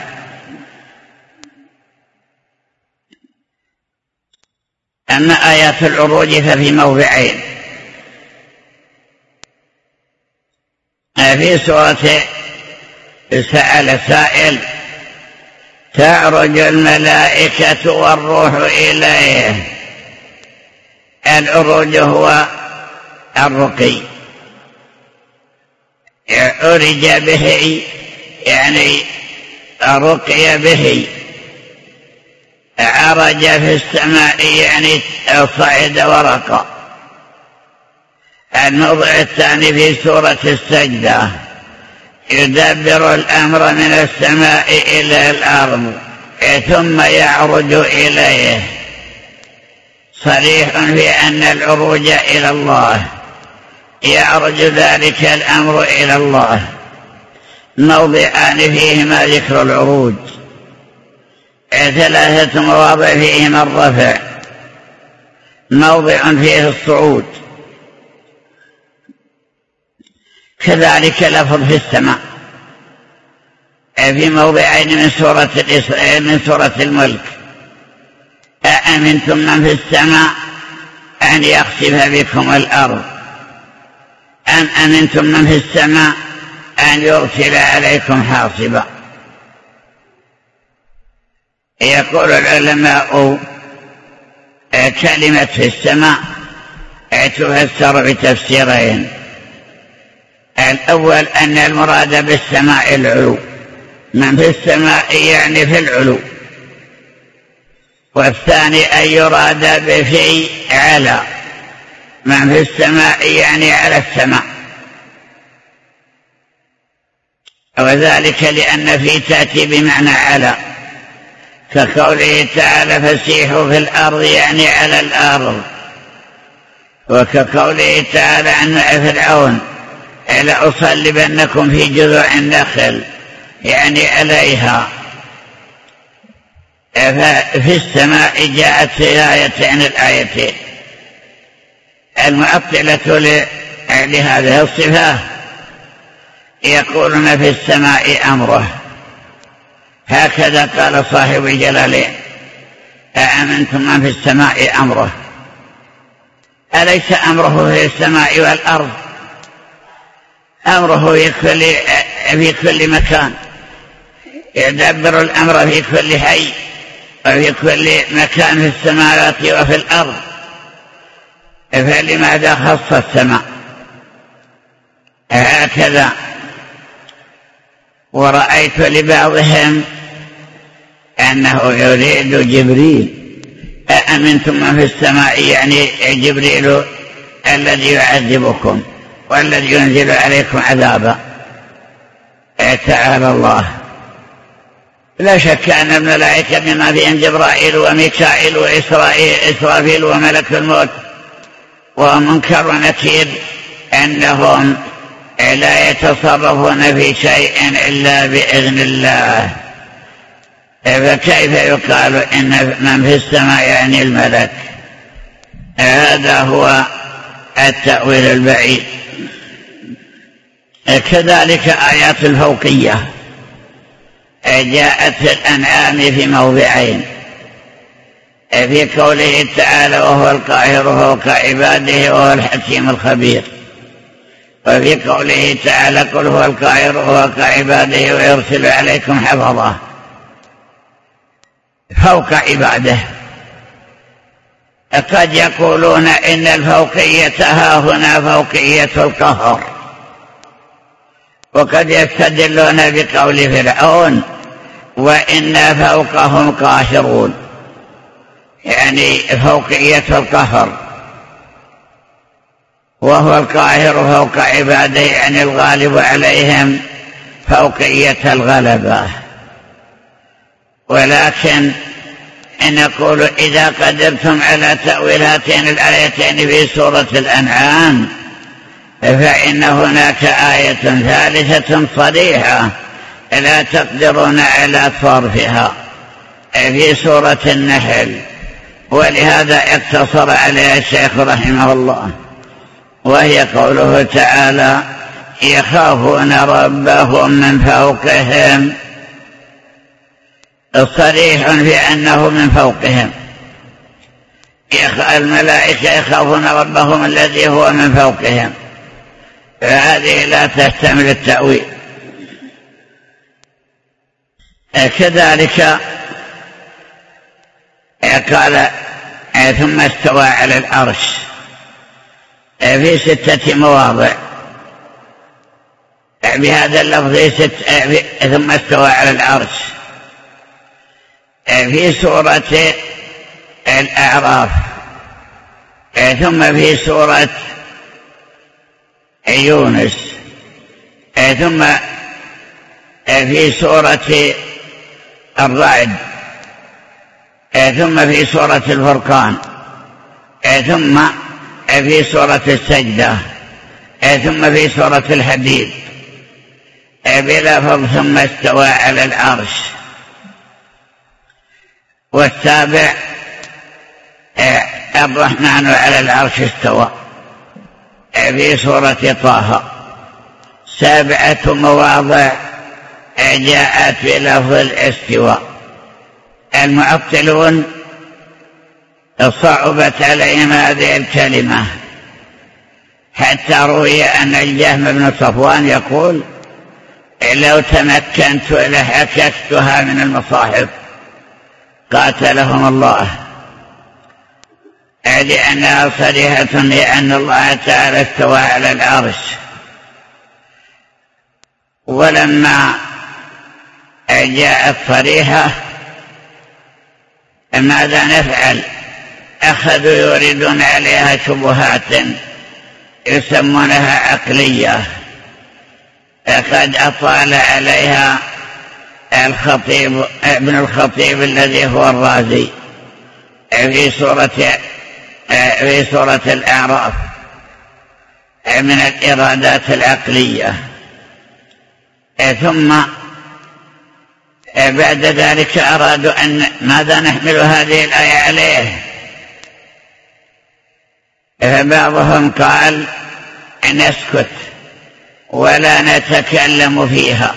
أما آيات العروج ففي موضعين. في سورة سأل سائل تعرج الملائكة والروح إليه. العروج هو الرقي. عرج به يعني رقي به. عرج في السماء يعني صعد ورقى. الموضع الثاني في سورة السجدة. يدبر الأمر من السماء إلى الأرض ثم يعرج إليه. صريح في أن العروج إلى الله. يعرج ذلك الأمر إلى الله. موضعان فيهما ذكر العروج. ثلاثة مواضع فيهما الرفع. موضع فيه الصعود. كذلك لفظ في السماء. في موضعين من سورة من سورة الملك. أأمنتم من في السماء أن يخسف بكم الأرض؟ أم أمنتم من في السماء أن يرسل عليكم حاصبا؟ يقول العلماء كلمة في السماء تفسر بتفسيرين. الأول أن المراد بالسماء العلو. من في السماء يعني في العلو. والثاني أن يراد بشيء على. من في السماء يعني على السماء. وذلك لأن في تأتي بمعنى على. كقوله تعالى فسيحوا في الأرض يعني على الأرض. وكقوله تعالى عن فرعون لأصلبنكم في جذوع النخل يعني عليها. ففي السماء جاءت آيتين الآيتين المعطلة لهذه الصفة. يقولون في السماء أمره. هكذا قال صاحب الجلالين أأمنتم من في السماء أمره؟ أليس أمره في السماء والأرض؟ أمره في كل, في كل مكان يدبر الأمر في كل حي وفي كل مكان في السماوات وفي الأرض. فلماذا خص السماء؟ هكذا. ورأيت لبعضهم أنه يريد جبريل. أأمنتم من في السماء؟ يعني جبريل الذي يعذبكم. والذي ينزل عليكم عذابا. تعالى الله. لا شك أن الملائكة بما فيهم جبرائيل وميكائيل وإسرافيل وملك الموت ومنكر ونكير أنهم لا يتصرفون في شيء إلا بإذن الله. فكيف يقال إن من في السماء يعني الملك؟ هذا هو التأويل البعيد. كذلك آيات الفوقية. جاءت في الأنعام في موضعين. في قوله تعالى وهو القاهر فوق عباده وهو الحكيم الخبير. وفي قوله تعالى قل هو القاهر فوق عباده ويرسل عليكم حفظه. فوق عباده. قد يقولون إن الفوقية ها هنا فوقية القهر. وقد يستدلون بقول فرعون وإنا فوقهم قاهرون يعني فوقية القهر وهو القاهر فوق عباده يعني الغالب عليهم فوقية الغلبة. ولكن نقول إذا قدرتم على تأويل هاتين الآيتين في سورة الأنعام فإن هناك آية ثالثة صريحة لا تقدرون على صرفها في سورة النحل ولهذا اقتصر عليها الشيخ رحمه الله وهي قوله تعالى يخافون ربهم من فوقهم. صريح في أنه من فوقهم. الملائكة يخافون ربهم الذي هو من فوقهم. فهذه لا تحتمل التأويل. كذلك قال ثم استوى على العرش. في ستة مواضع. بهذا اللفظ ست ثم استوى على العرش. في سورة الأعراف. ثم في سورة يونس ثم في سورة الرعد ثم في سورة الفرقان ثم في سورة السجدة ثم في سورة الحديد بلفظ ثم استوى على العرش. والسابع الرحمن على العرش استوى. في سورة طه. سابعة مواضع جاءت بلفظ الاستواء. المعطلون صعبت عليهم هذه الكلمة. حتى روي أن الجهم بن صفوان يقول لو تمكنت لحككتها من المصاحف قاتلهم الله. لأنها صريحة لأن الله تعالى استوى على العرش. ولما جاءت صريحة ماذا نفعل؟ أخذوا يريدون عليها شبهات يسمونها عقلية. قد أطال عليها الخطيب ابن الخطيب الذي هو الرازي في سورة في سورة الأعراف من الإرادات العقلية. ثم بعد ذلك أرادوا أن ماذا نحمل هذه الآية عليه؟ فبعضهم قال نسكت ولا نتكلم فيها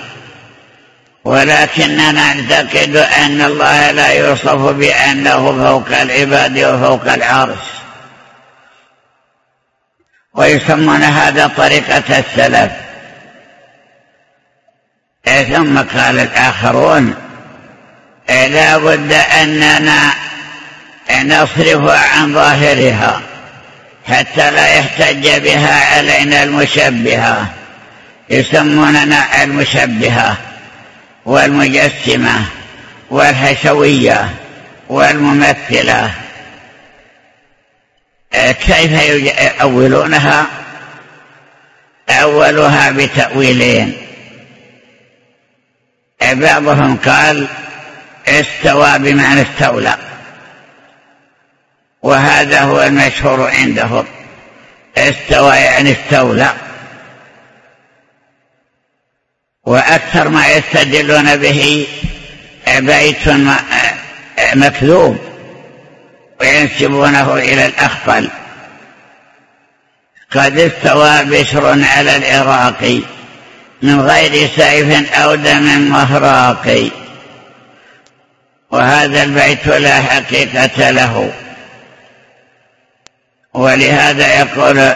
ولكننا نعتقد أن الله لا يوصف بأنه فوق العباد وفوق العرش. ويسمون هذا طريقة السلف. ثم قال الآخرون لا بد أننا نصرف عن ظاهرها حتى لا يحتج بها علينا المشبهة. يسموننا المشبهة والمجسمة والحشوية والممثلة. كيف يؤولونها؟ أولها بتأويلين. بعضهم قال استوى بمعنى استولى. وهذا هو المشهور عندهم استوى يعني استولى. وأكثر ما يستدلون به بيت مكذوب. وينسبونه إلى الأخطل قد استوى بشر على العراق من غير سيف أو دم مهراق. وهذا البيت لا حقيقة له. ولهذا يقول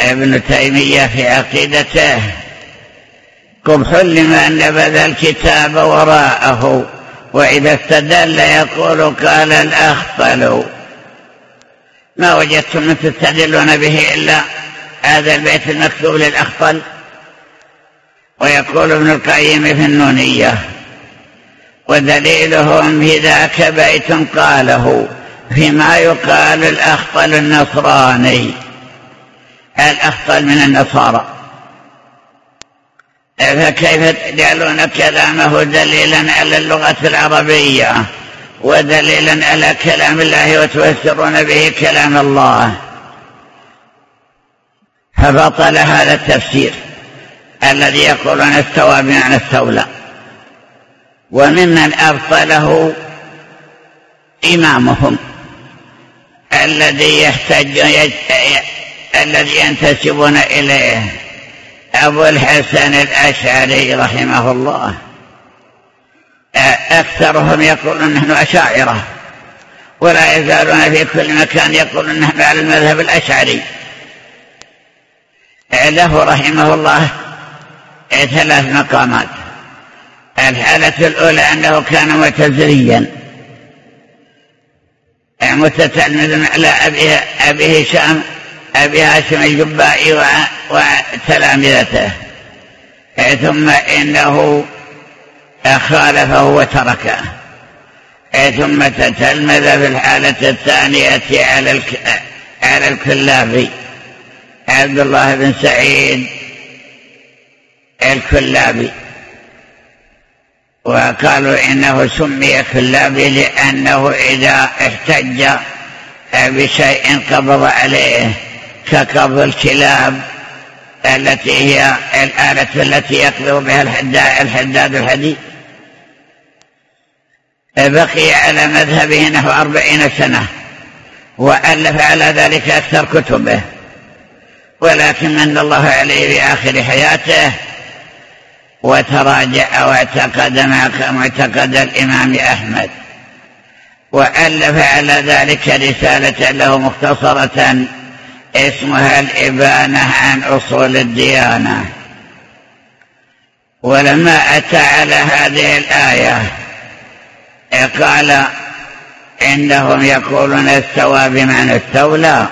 ابن تيمية في عقيدته قبح لمن نبذ الكتاب وراءه وإذا استدل يقول قال الأخطل. ما وجدتم من تستدلون به إلا هذا البيت المكتوب للأخطل. ويقول ابن القيم في النونية ودليلهم في ذاك بيت قاله فيما يقال الأخطل النصراني. الأخطل من النصارى. فكيف تجعلون كلامه دليلا على اللغة العربية؟ ودليلا على كلام الله وتفسرون به كلام الله. فبطل هذا التفسير الذي يقولون استوى بمعنى استولى. وممن أبطله إمامهم الذي يحتج الذي ينتسبون إليه. أبو الحسن الأشعري رحمه الله. أكثرهم يقولون نحن أشاعرة ولا يزالون في كل مكان يقولون نحن على المذهب الأشعري. له رحمه الله ثلاث مقامات. الحالة الأولى أنه كان معتزليا متتلمذ على أبي, أبي هشام أبي هاشم الجبائي وتلامذته. ثم إنه خالفه وتركه. ثم تتلمذ في الحالة الثانية على على الكلابي عبد الله بن سعيد الكلابي وقالوا إنه سمي كلابي لأنه إذا احتج بشيء قبض عليه. كقبض الكلاب التي هي الآلة التي يقبض بها الحداد الحديد بقي على مذهبه نحو أربعين سنة وألف على ذلك أكثر كتبه. ولكن من الله عليه في آخر حياته وتراجع واعتقد معتقد الإمام أحمد. وألف على ذلك رسالة له مختصرة اسمها الإبانة عن أصول الديانة. ولما أتى على هذه الآية قال إنهم يقولون استوى بمعنى استولى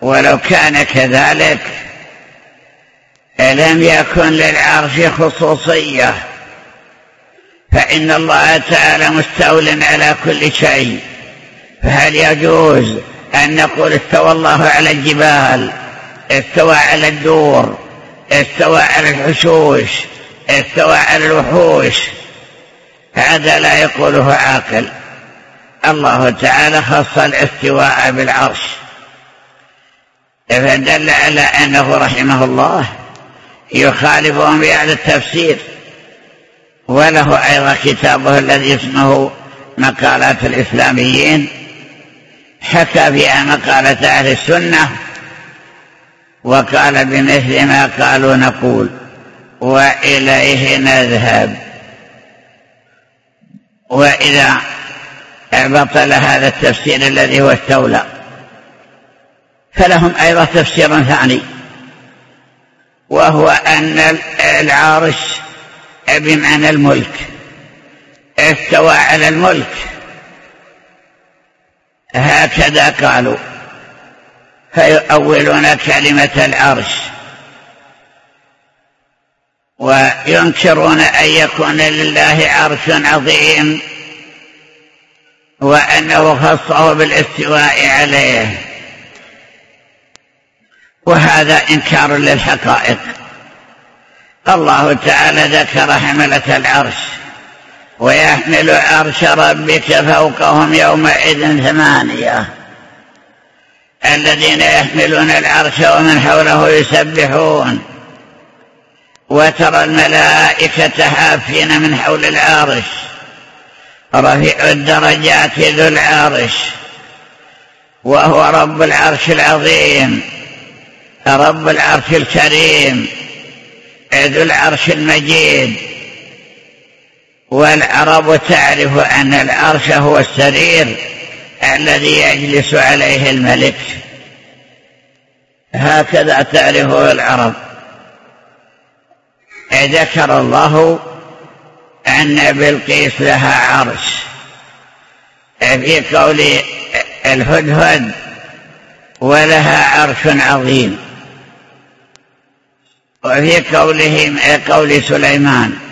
ولو كان كذلك لم يكن للعرش خصوصية. فإن الله تعالى مستول على كل شيء. فهل يجوز أن نقول استوى الله على الجبال استوى على الدور استوى على الحشوش استوى على الوحوش. هذا لا يقوله عاقل. الله تعالى خص الاستواء بالعرش. فدل على أنه رحمه الله يخالفهم بهذا التفسير. وله أيضا كتابه الذي اسمه مقالات الإسلاميين. حكى فيها مقالة أهل السنة وقال بمثل ما قالوا نقول وإليه نذهب. وإذا بطل هذا التفسير الذي هو استولى فلهم أيضا تفسير ثاني وهو أن العرش بمعنى الملك استوى على الملك. هكذا قالوا. فيؤولون كلمة العرش. وينكرون أن يكون لله عرش عظيم وأنه خصه بالاستواء عليه. وهذا إنكار للحقائق. الله تعالى ذكر حملة العرش. ويحمل عرش ربك فوقهم يومئذ ثمانية. الذين يحملون العرش ومن حوله يسبحون. وترى الملائكة حافين من حول العرش. رفيع الدرجات ذو العرش. وهو رب العرش العظيم. رب العرش الكريم. ذو العرش المجيد. والعرب تعرف أن العرش هو السرير الذي يجلس عليه الملك. هكذا تعرفه العرب. ذكر الله أن بلقيس لها عرش. في قول الهدهد ولها عرش عظيم. وفي قوله قول سليمان.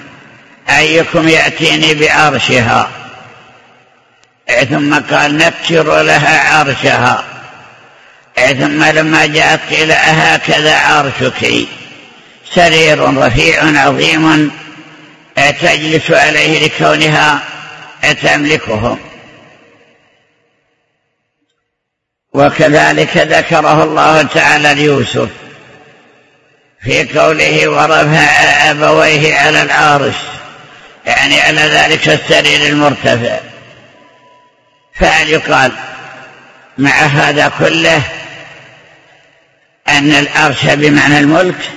أيكم يأتيني بعرشها ثم قال نكر لها عرشها. ثم لما جاءت قيل أهكذا عرشك؟ سرير رفيع عظيم. تجلس عليه لكونها؟ تملكه؟ وكذلك ذكره الله تعالى ليوسف في قوله ورفع أبويه على العرش. يعني على ذلك السرير المرتفع. فهل يقال مع هذا كله أن العرش بمعنى الملك؟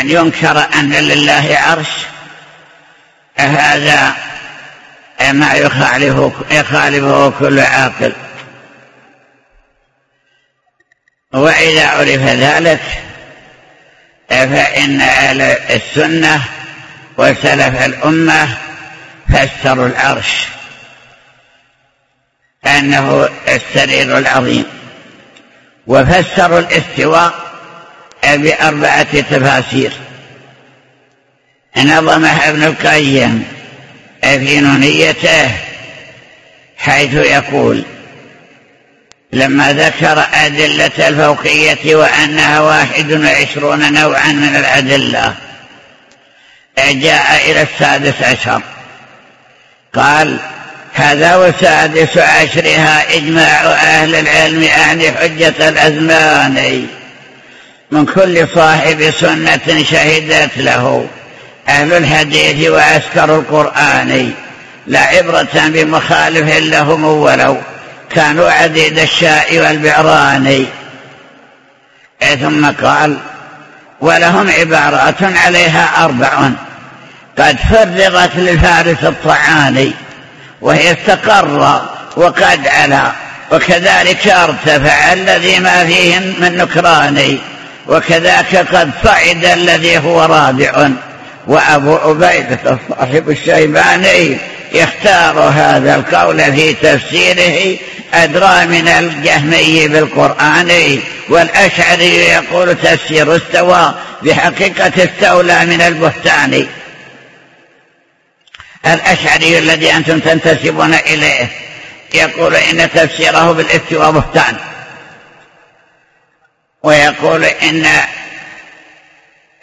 أن ينكر أن لله عرش؟ هذا ما يخالفه, يخالفه كل عاقل. وإذا عرف ذلك فإن أهل السنة وسلف الأمة فسروا العرش أنه السرير العظيم. وفسروا الاستواء بأربعة تفاسير. نظمها ابن القيم في نونيته حيث يقول لما ذكر أدلة الفوقية وأنها واحد وعشرون نوعا من الأدلة جاء إلى السادس عشر. قال هذا وسادس عشرها إجماع أهل العلم أهل حجة الأزمان. من كل صاحب سنة شهدت له أهل الحديث وعسكر القرآن. لا عبرة بمخالف لهم ولو كانوا عديد الشاء والبعران. ثم قال ولهم عبارات عليها أربع. قد فرغت لفارس الطعاني وهي استقر وقد علا وكذلك أرتفع الذي ما فيهم من نكران وكذاك قد صعد الذي هو رابع وأبو عبيدة صاحب الشيباني يختار هذا القول في تفسيره أدرى من الجهمي بالقرآن والأشعري يقول تفسير استوى بحقيقة استولى من البهتان الأشعري الذي أنتم تنتسبون إليه يقول إن تفسيره بالاستواء بهتان ويقول إن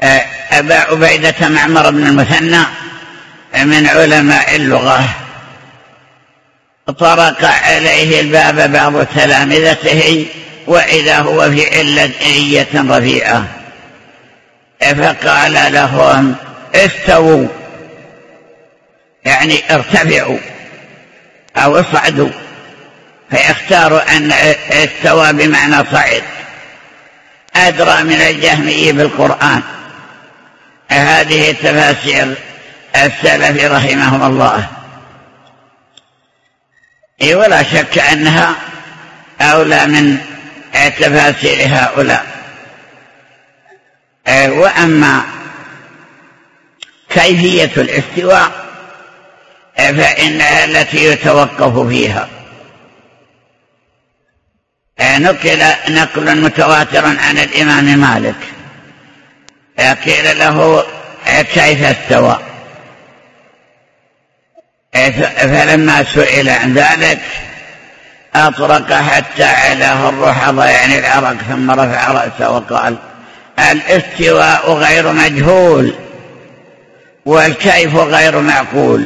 آه، أبا عبيدة معمر بن المثنى من علماء اللغة. طرق عليه الباب بعض تلامذته وإذا هو في علة رفيعة. فقال لهم استووا يعني ارتفعوا أو اصعدوا فيختار أن استوى بمعنى صعد. أدرى من الجهمي بالقرآن. هذه تفاسير السلف رحمهم الله. ولا شك أنها أولى من تفاسير هؤلاء. وأما كيفية الاستواء فإنها التي يتوقف فيها. نقل نقل متواتر عن الإمام مالك. قيل له كيف استوى؟ فلما سئل عن ذلك أطرق حتى علاه الرحض يعني العرق ثم رفع رأسه وقال الإستواء غير مجهول والكيف غير معقول.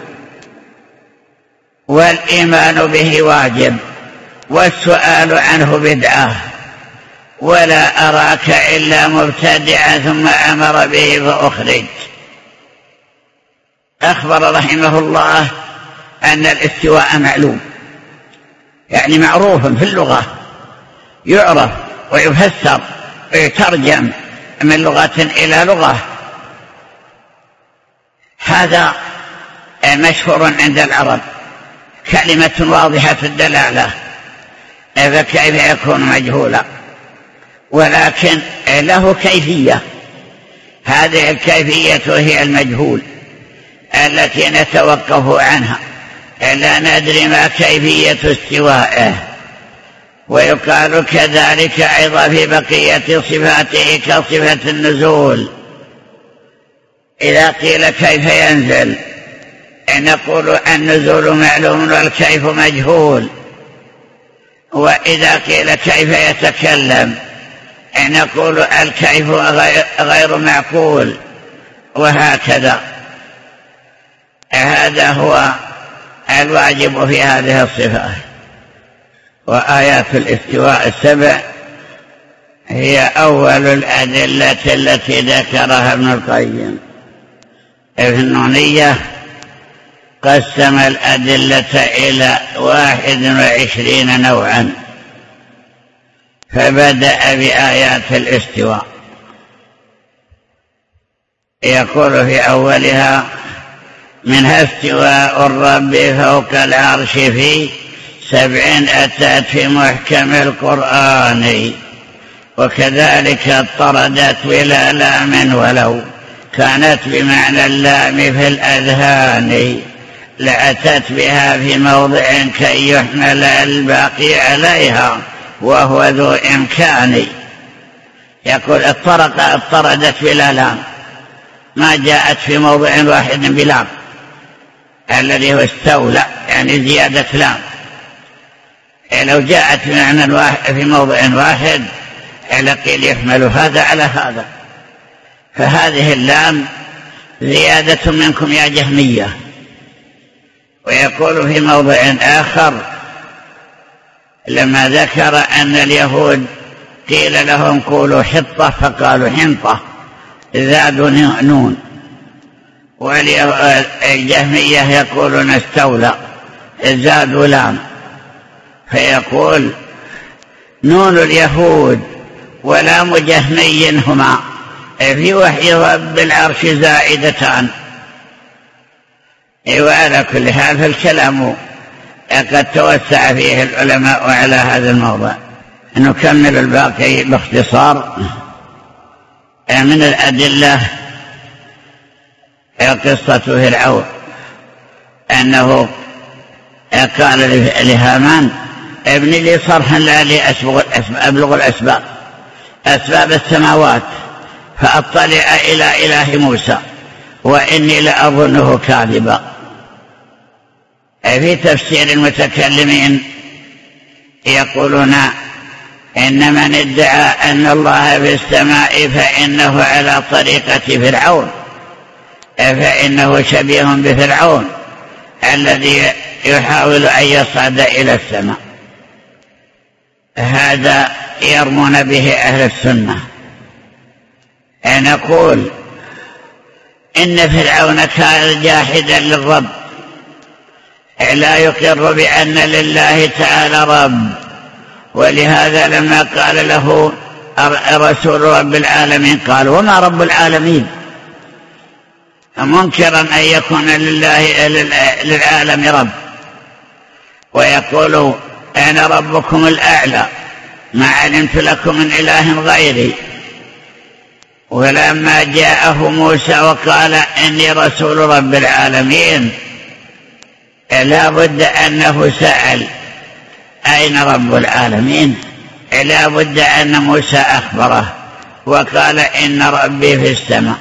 والإيمان به واجب والسؤال عنه بدعة ولا أراك إلا مبتدعا ثم أمر به فأخرج. أخبر رحمه الله أن الاستواء معلوم يعني معروف في اللغة يعرف ويفسر ويترجم من لغة إلى لغة. هذا مشهور عند العرب. كلمة واضحة الدلالة. فكيف يكون مجهولا؟ ولكن له كيفية. هذه الكيفية هي المجهول التي نتوقف عنها. لا ندري ما كيفية استوائه. ويقال كذلك أيضا في بقية صفاته كصفة النزول. إذا قيل كيف ينزل؟ نقول النزول معلوم والكيف مجهول. وإذا قيل كيف يتكلم نقول الكيف غير معقول وهكذا. هذا هو الواجب في هذه الصفات وآيات الاستواء السبع هي أول الأدلة التي ذكرها ابن القيم. ابن النونية قسم الأدلة إلى واحد وعشرين نوعا. فبدأ بآيات الاستواء. يقول في أولها منها استواء الرب فوق العرش في سبع أتت في محكم القرآن. وكذلك اضطردت بلا لام ولو كانت بمعنى اللام في الأذهان. لأتت بها في موضع كي يحمل الباقي عليها وهو ذو إمكان. يقول اضطرق اضطردت بلا لام ما جاءت في موضع واحد بلام الذي هو استولى يعني زيادة لام لو جاءت بمعنى واحد في موضع واحد لقيل يحمل هذا على هذا. فهذه اللام زيادة منكم يا جهمية. ويقول في موضع آخر لما ذكر أن اليهود قيل لهم قولوا حطة فقالوا حنطة زادوا نون. والجهمية يقولون استولى زادوا لام. فيقول نون اليهود ولام جهمي هما في وحي رب العرش زائدتان. وعلى كل حال فالكلام قد توسع فيه العلماء على هذا الموضوع نكمل الباقي باختصار. من الأدلة قصة فرعون أنه قال لهامان ابن لي صرحا لعلي أبلغ الأسباب. أسباب السماوات فأطلع إلى إله موسى. وإني لأظنه كاذبا. في تفسير المتكلمين يقولون إن من ادعى أن الله في السماء فإنه على طريقة فرعون. فإنه شبيه بفرعون الذي يحاول أن يصعد إلى السماء. هذا يرمون به أهل السنة. نقول إن فرعون كان جاحدا للرب لا يقر بأن لله تعالى رب. ولهذا لما قال له رسول رب العالمين قال وما رب العالمين؟ منكرا أن يكون لله للعالم رب. ويقول أنا ربكم الأعلى ما علمت لكم من إله غيري. ولما جاءه موسى وقال إني رسول رب العالمين. لا بد أنه سأل. أين رب العالمين؟ لا بد أن موسى أخبره. وقال إن ربي في السماء.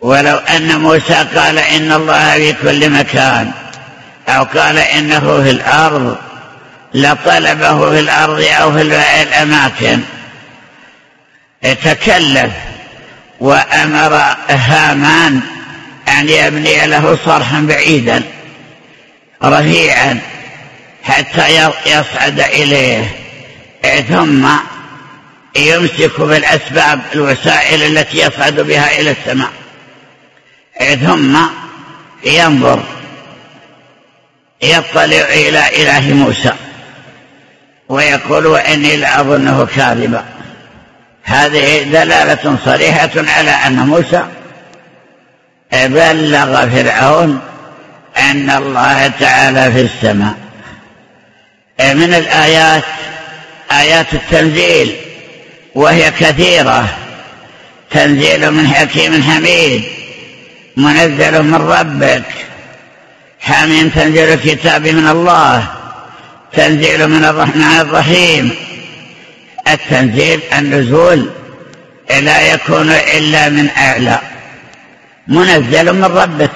ولو أن موسى قال إن الله في كل مكان. أو قال إنه في الأرض. لطلبه في الأرض أو في الأماكن. تكلف. وأمر هامان أن يبني له صرحا بعيدا رفيعا حتى يصعد إليه. ثم يمسك بالأسباب الوسائل التي يصعد بها إلى السماء. ثم ينظر يطلع إلى إله موسى ويقول وإني لأظنه كاذبا. هذه دلالة صريحة على أن موسى بلغ فرعون أن الله تعالى في السماء. من الآيات آيات التنزيل وهي كثيرة. تنزيل من حكيم حميد منزل من ربك. حامين تنزيل الكتاب من الله. تنزيل من الرحمن الرحيم. التنزيل النزول لا يكون إلا من أعلى. منزل من ربك.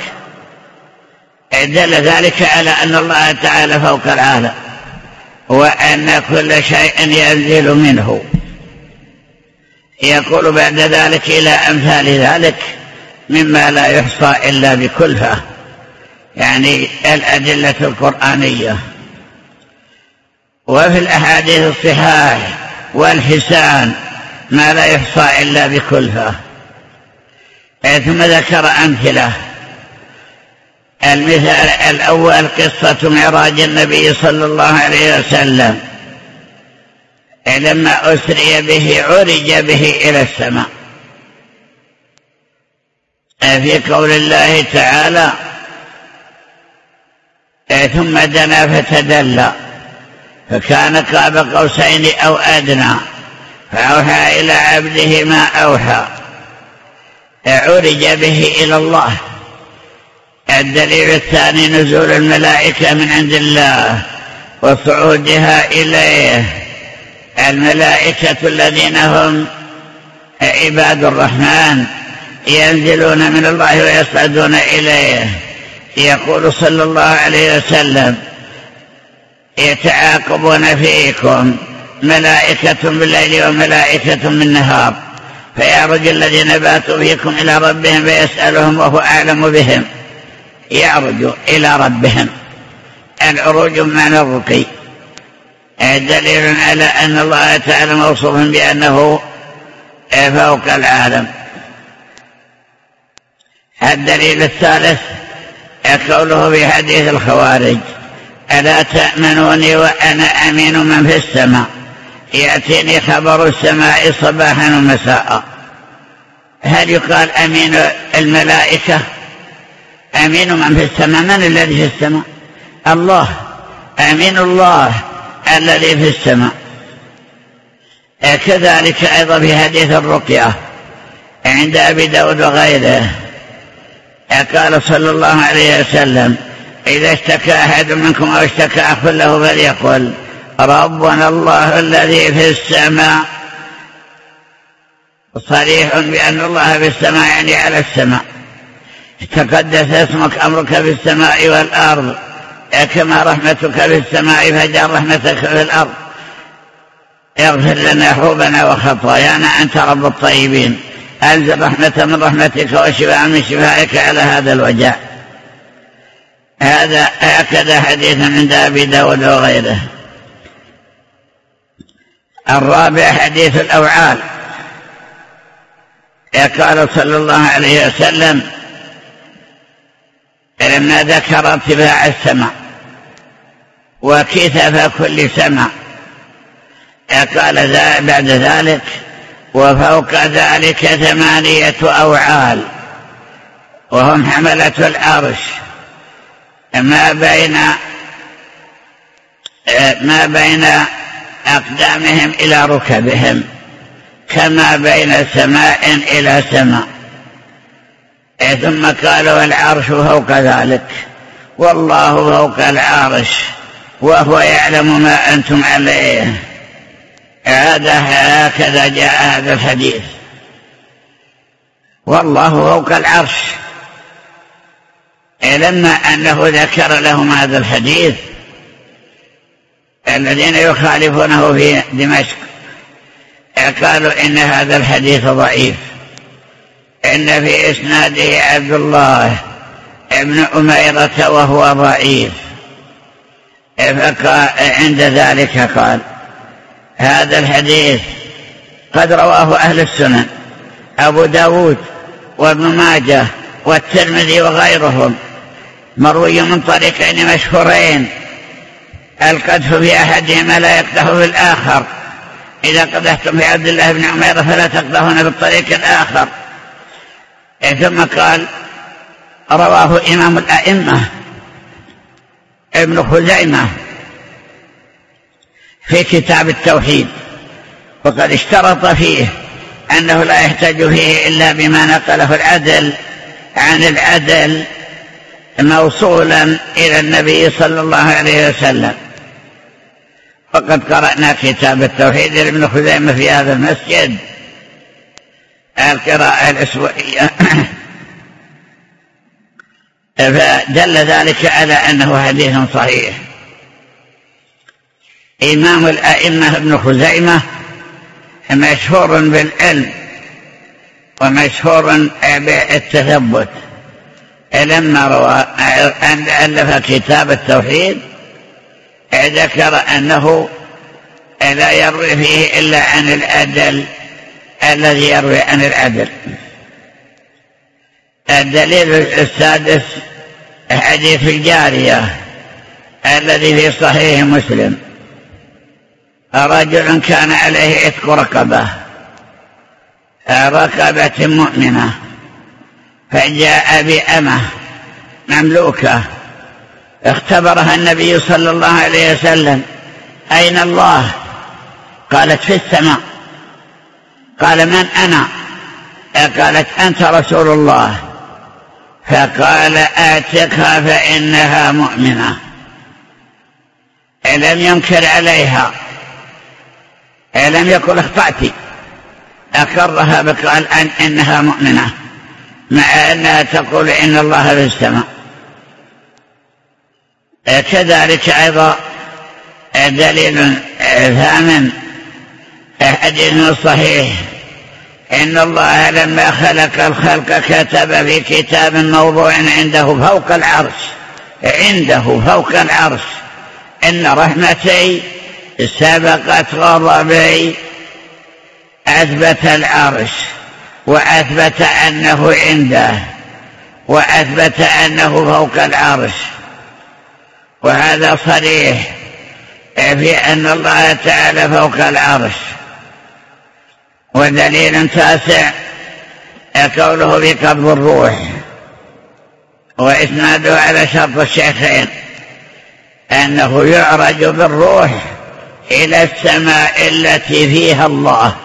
دل ذلك على أن الله تعالى فوق العالم وأن كل شيء ينزل منه. يقول بعد ذلك إلى أمثال ذلك مما لا يحصى إلا بكلفة يعني الأدلة القرآنية. وفي الأحاديث الصحاح والحسان ما لا يحصى إلا بكلفة. ثم ذكر أمثلة. المثال الأول قصة معراج النبي صلى الله عليه وسلم. لما أسري به عرج به إلى السماء. في قول الله تعالى ثم دنا فتدلى. فكان قاب قوسين أو أدنى فأوحى إلى عبده ما أوحى. عرج به إلى الله. الدليل الثاني نزول الملائكة من عند الله وصعودها إليه. الملائكة الذين هم عباد الرحمن ينزلون من الله ويصعدون إليه. يقول صلى الله عليه وسلم يتعاقبون فيكم ملائكة بالليل وملائكة بالنهار. فيعرج الذين باتوا فيكم إلى ربهم فيسألهم وهو أعلم بهم. يعرج إلى ربهم. العروج من الرقي دليل على أن الله تعالى موصوف بأنه فوق العالم. الدليل الثالث قوله في حديث الخوارج. ألا تأمنوني وأنا أمين من في السماء؟ يأتيني خبر السماء صباحا ومساء. هل يقال أمين الملائكة؟ أمين من في السماء؟ من الذي في السماء؟ الله. أمين الله الذي في السماء. كذلك أيضا في حديث الرقية عند أبي داود وغيره. قال صلى الله عليه وسلم إذا اشتكى أحد منكم أو اشتكى أخ له فليقل ربنا الله الذي في السماء. صريح بأن الله في السماء يعني على السماء. تقدس اسمك أمرك في السماء والأرض. كما رحمتك في السماء فجعل رحمتك في الأرض. اغفر لنا حوبنا وخطايانا أنت رب الطيبين. أنزل رحمة من رحمتك وشفاء من شفائك على هذا الوجع هذا هكذا حديث عند أبي داود وغيره. الرابع حديث الأوعال. قال صلى الله عليه وسلم لما ذكر ارتفاع السماء وكثف كل سماء قال بعد ذلك وفوق ذلك ثمانية أوعال وهم حملة العرش. ما بين ما بين أقدامهم إلى ركبهم كما بين سماء إلى سماء. ثم قال والعرش فوق ذلك والله فوق العرش وهو يعلم ما أنتم عليه. هذا هكذا جاء هذا الحديث. والله فوق العرش. لما أنه ذكر لهم هذا الحديث الذين يخالفونه في دمشق قالوا إن هذا الحديث ضعيف إن في إسناده عبد الله ابن أميرة وهو ضعيف. عند ذلك قال هذا الحديث قد رواه أهل السنن أبو داود وابن ماجه والترمذي وغيرهم مروي من طريقين مشهورين. القدح في أحدهما لا يقدح في الآخر. إذا قدحتم في عبد الله بن عمير فلا تقدحون بالطريق الآخر. ثم قال رواه إمام الأئمة ابن خزيمة في كتاب التوحيد. وقد اشترط فيه أنه لا يحتاج فيه إلا بما نقله العدل عن العدل موصولا إلى النبي صلى الله عليه وسلم. وقد قرأنا كتاب التوحيد لابن خزيمة في هذا المسجد. القراءة الأسبوعية. *coughs* فدل ذلك على أنه حديث صحيح. إمام الأئمة ابن خزيمة مشهور بالعلم. ومشهور بالتثبت لما روى ألف كتاب التوحيد؟ ذكر أنه لا يروي فيه إلا عن الأدل الذي يروي عن العدل الدليل السادس حديث الجارية الذي في صحيح مسلم. رجل كان عليه اتق رقبة. رقبة مؤمنة فجاء بأمة مملوكة اختبرها النبي صلى الله عليه وسلم أين الله؟ قالت في السماء. قال من أنا؟ قالت أنت رسول الله. فقال آتكها فإنها مؤمنة. لم ينكر عليها لم يقل أخطأت. أقرها بقال أن إنها مؤمنة مع أنها تقول إن الله في السماء. كذلك أيضا دليل ثامن حديث صحيح إن الله لما خلق الخلق كتب في كتاب موضوع عنده فوق العرش عنده فوق العرش. إن رحمتي سبقت غضبي أثبت العرش وأثبت أنه عنده وأثبت أنه فوق العرش. وهذا صريح في أن الله تعالى فوق العرش. ودليل تاسع قوله بقبض الروح. وإسناده على شرط الشيخين أنه يعرج بالروح إلى السماء التي فيها الله.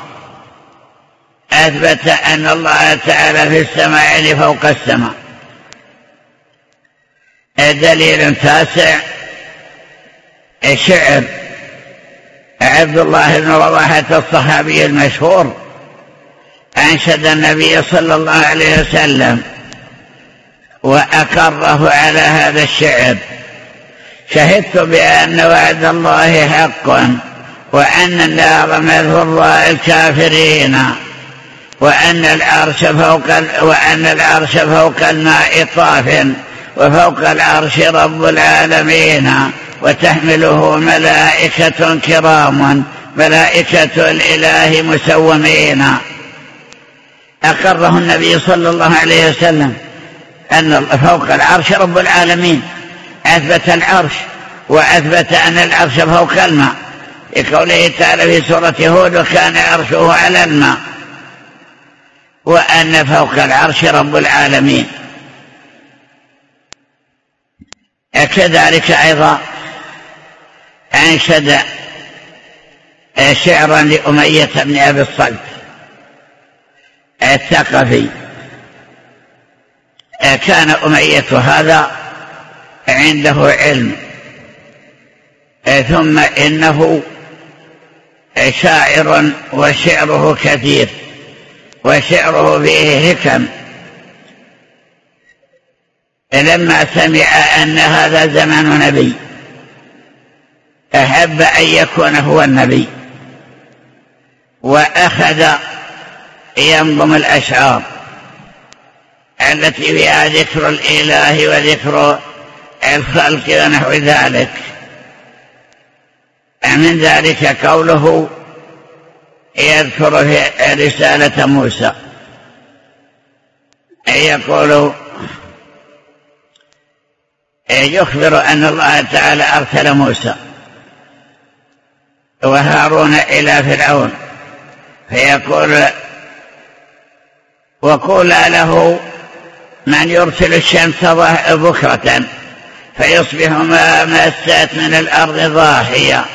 أثبت أن الله تعالى في السماء يعني فوق السماء. دليل تاسع شعر عبد الله بن رواحة الصحابي المشهور أنشد النبي صلى الله عليه وسلم وأقره على هذا الشعر. شهدت بأن وعد الله حق وأن النار مثوى الكافرين. وأن العرش فوق وأن العرش فوق الماء طاف وفوق العرش رب العالمين وتحمله ملائكة كرام ملائكة الإله مسومين. أقره النبي صلى الله عليه وسلم أن فوق العرش رب العالمين أثبت العرش وأثبت أن العرش فوق الماء. لقوله تعالى في سورة هود وكان عرشه على الماء. وأن فوق العرش رب العالمين. كذلك أيضا أنشد شعرا لأمية بن أبي الصلت الثقفي. كان أمية هذا عنده علم ثم إنه شاعر وشعره كثير. وشعره فيه حكم. لما سمع أن هذا زمن نبي أحب أن يكون هو النبي وأخذ ينظم الأشعار التي فيها ذكر الإله وذكر الخلق ونحو ذلك. من ذلك قوله يذكر في رسالة موسى. يقول يخبر أن الله تعالى أرسل موسى وهارون إلى فرعون. فيقول وقول له من يرسل الشمس بكرة فيصبح ما مست من الأرض ضاحية.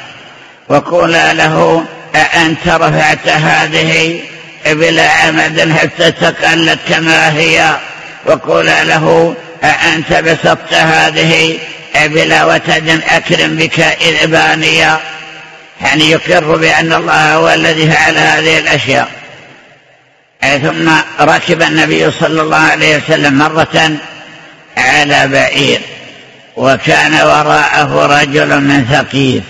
وقول له أأنت رفعت هذه بلا عمد حتى تقلت كما هي وقول له أأنت بسطت هذه بلا وتد أكرم بك إذبانيا يعني يقر بأن الله هو الذي فعل هذه الأشياء. ثم ركب النبي صلى الله عليه وسلم مرة على بعير وكان وراءه رجل من ثقيف.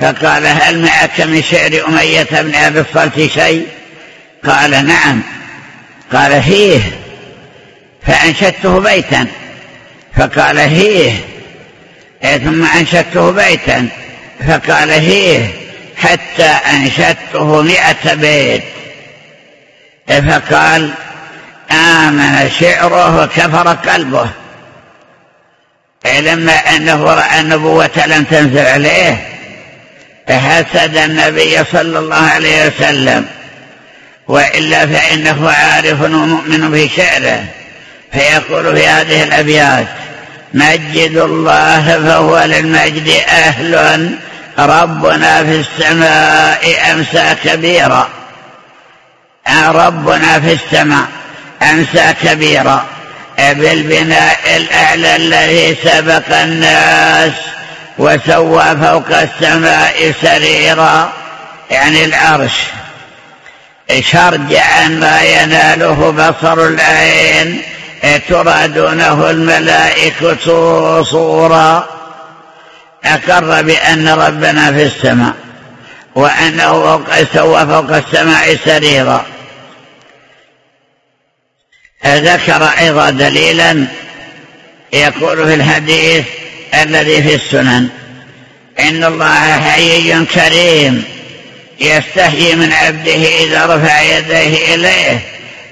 فقال هل معك من شعر أمية بن أبي الصلت شيء؟ قال نعم. قال فيه فأنشدته بيتا. فقال هيه. ثم أنشدته بيتا. فقال هيه. حتى أنشدته مئة بيت. فقال آمن شعره وكفر قلبه. لما أنه رأى النبوة لم تنزل عليه. فحسد النبي صلى الله عليه وسلم. وإلا فإنه عارف ومؤمن في شعره فيقول في هذه الأبيات مجد الله فهو للمجد أهل ربنا في السماء أمسى كبيرا. ربنا في السماء أمسى كبيرا. بالبناء الأعلى الذي سبق الناس وسوى فوق السماء سريرا يعني العرش. شرجعا ما يناله بصر العين ترادونه الملائكة صورا. أقر بأن ربنا في السماء وأنه سوى فوق السماء سريرا. ذكر أيضا دليلا يقول في الحديث الذي في السنن. إن الله حيي كريم. يستحيي من عبده إذا رفع يديه إليه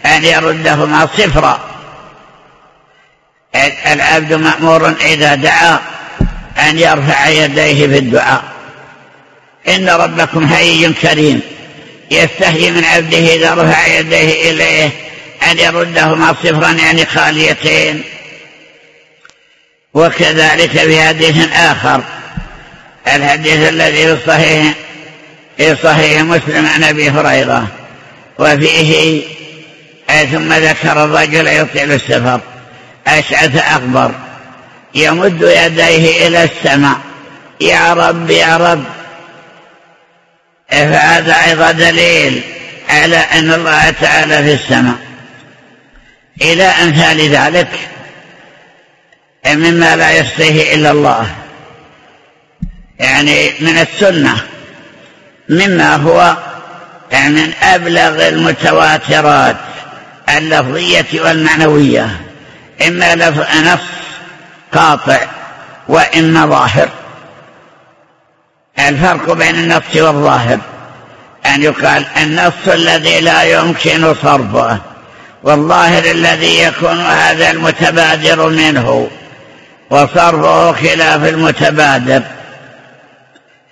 أن يردهما صفرا. العبد مأمور إذا دعا أن يرفع يديه في الدعاء. إن ربكم حيي كريم. يستحيي من عبده إذا رفع يديه إليه أن يردهما صفرا يعني خاليتين. وكذلك في حديث آخر. الحديث الذي في صحيح في صحيح مسلم عن أبي هريرة. وفيه ثم ذكر الرجل يطيل السفر. أشعث أكبر. يمد يديه إلى السماء. يا رب يا رب. فهذا أيضا دليل على أن الله تعالى في السماء. إلى أمثال ذلك. مما لا يصيه إلا الله. يعني من السنة مما هو من أبلغ المتواترات اللفظية والمعنوية. إما نص قاطع وإما ظاهر. الفرق بين النص والظاهر. أن يقال النص الذي لا يمكن صرفه والظاهر الذي يكون هذا المتبادر منه. وصرفه خلاف المتبادر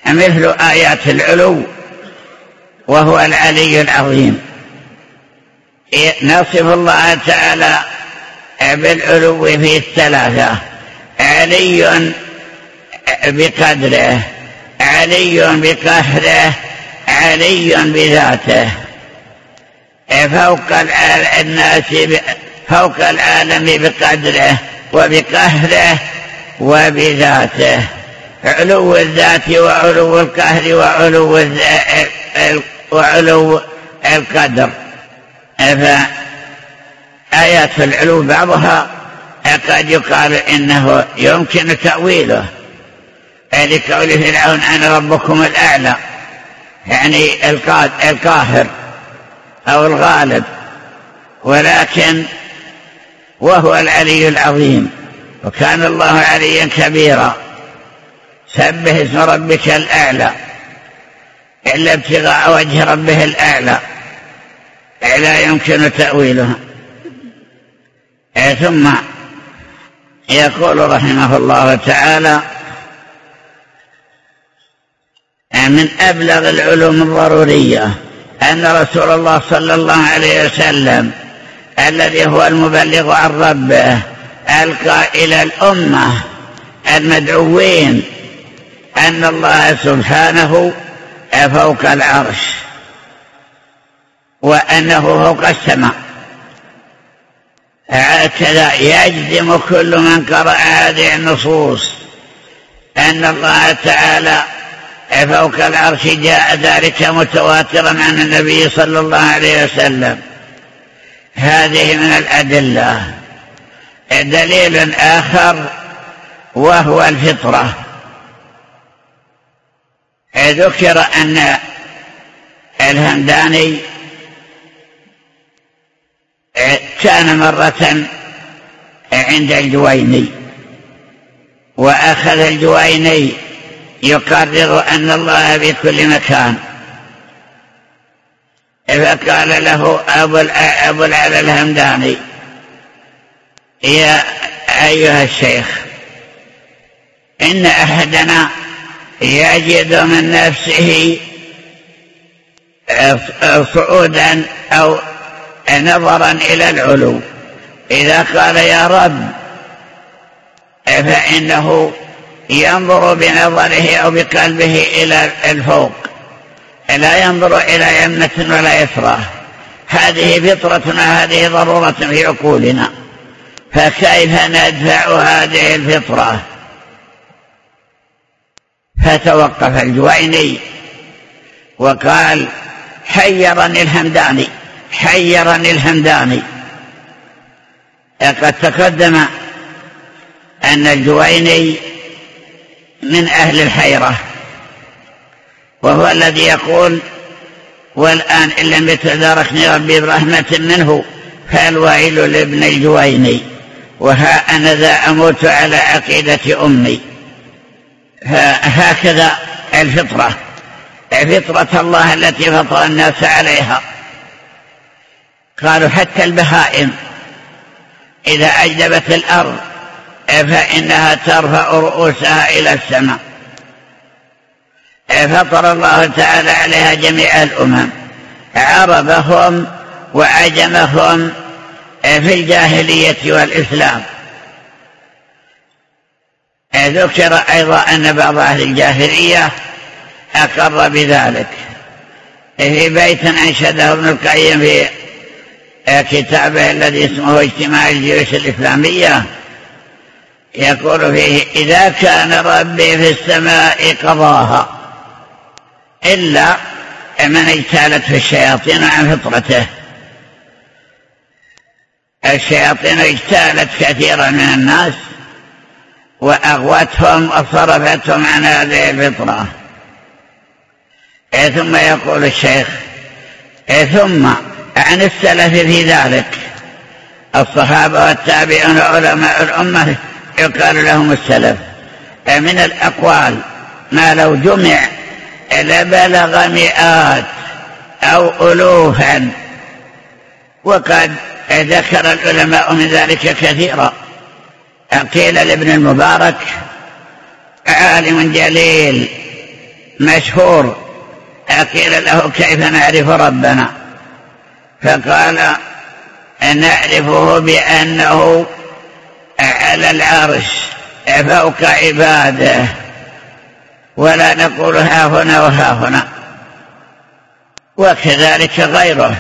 مثل آيات العلو وهو العلي العظيم. نصف الله تعالى بالعلو في الثلاثة. علي بقدره علي بقهره علي بذاته. فوق الناس فوق العالم بقدره. وبقهره وبذاته علو الذات وعلو القهر وعلو وعلو القدر. فآيات العلو بعضها قد يقال إنه يمكن تأويله لقول فرعون أنا ربكم الأعلى يعني القاهر أو الغالب ولكن وهو العلي العظيم. وكان الله عليا كبيرا. سبه اسم ربك الأعلى. إلا ابتغاء وجه ربه الأعلى. لا يمكن تأويلها ثم يقول رحمه الله تعالى من أبلغ العلوم الضرورية أن رسول الله صلى الله عليه وسلم الذي هو المبلغ عن ربه ألقى إلى الأمة المدعوين أن الله سبحانه فوق العرش وأنه فوق السماء. هكذا يجزم كل من قرأ هذه النصوص أن الله تعالى فوق العرش جاء ذلك متواترا عن النبي صلى الله عليه وسلم. هذه من الأدلة. دليل آخر وهو الفطرة. ذكر أن الهمداني كان مرة عند الجويني وأخذ الجويني يقرر أن الله في كل مكان. فقال له أبو, العلا الهمداني يا أيها الشيخ إن أحدنا يجد من نفسه صعودا أو نظرا إلى العلو. إذا قال يا رب فإنه ينظر بنظره أو بقلبه إلى الفوق. لا ينظر إلى يمنة ولا يسرى. هذه فطرتنا هذه ضرورة في عقولنا. فكيف ندفع هذه الفطرة؟ فتوقف الجويني وقال حيرني الهمداني حيرني الهمداني. قد تقدم أن الجويني من أهل الحيرة. وهو الذي يقول والآن إن لم يتداركني ربي برحمة منه فالويل لابن الجويني. وها أنا ذا أموت على عقيدة أمي. فهكذا الفطرة. فطرة الله التي فطر الناس عليها. قالوا حتى البهائم. إذا أجدبت الأرض فإنها ترفع رؤوسها إلى السماء. فطر الله تعالى عليها جميع الأمم. عربهم وعجمهم في الجاهلية والإسلام. ذكر أيضا أن بعض أهل الجاهلية أقر بذلك. في بيت أنشده ابن القيم في كتابه الذي اسمه اجتماع الجيوش الإسلامية يقول فيه إذا كان ربي في السماء قضاها إلا من اجتالت في الشياطين عن فطرته. الشياطين اجتالت كثيرا من الناس وأغوتهم وصرفتهم عن هذه الفطرة. ثم يقول الشيخ ثم عن السلف في ذلك. الصحابة والتابعون علماء الأمة يقال لهم السلف. من الأقوال ما لو جمع لبلغ مئات أو ألوفا وقد ذكر العلماء من ذلك كثيرا. قيل لابن المبارك عالم جليل مشهور قيل له كيف نعرف ربنا؟ فقال نعرفه بأنه على العرش فوق عباده. ولا نقول ها هنا وها هنا. وكذلك غيره.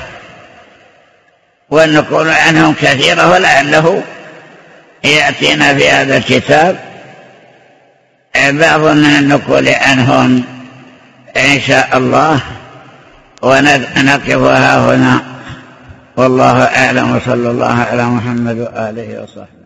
والنقول عنهم كثيرة ولعله يأتينا في هذا الكتاب. بعض من النقول عنهم إن شاء الله ونقفها هنا. والله أعلم وصلى الله على محمد وآله وصحبه.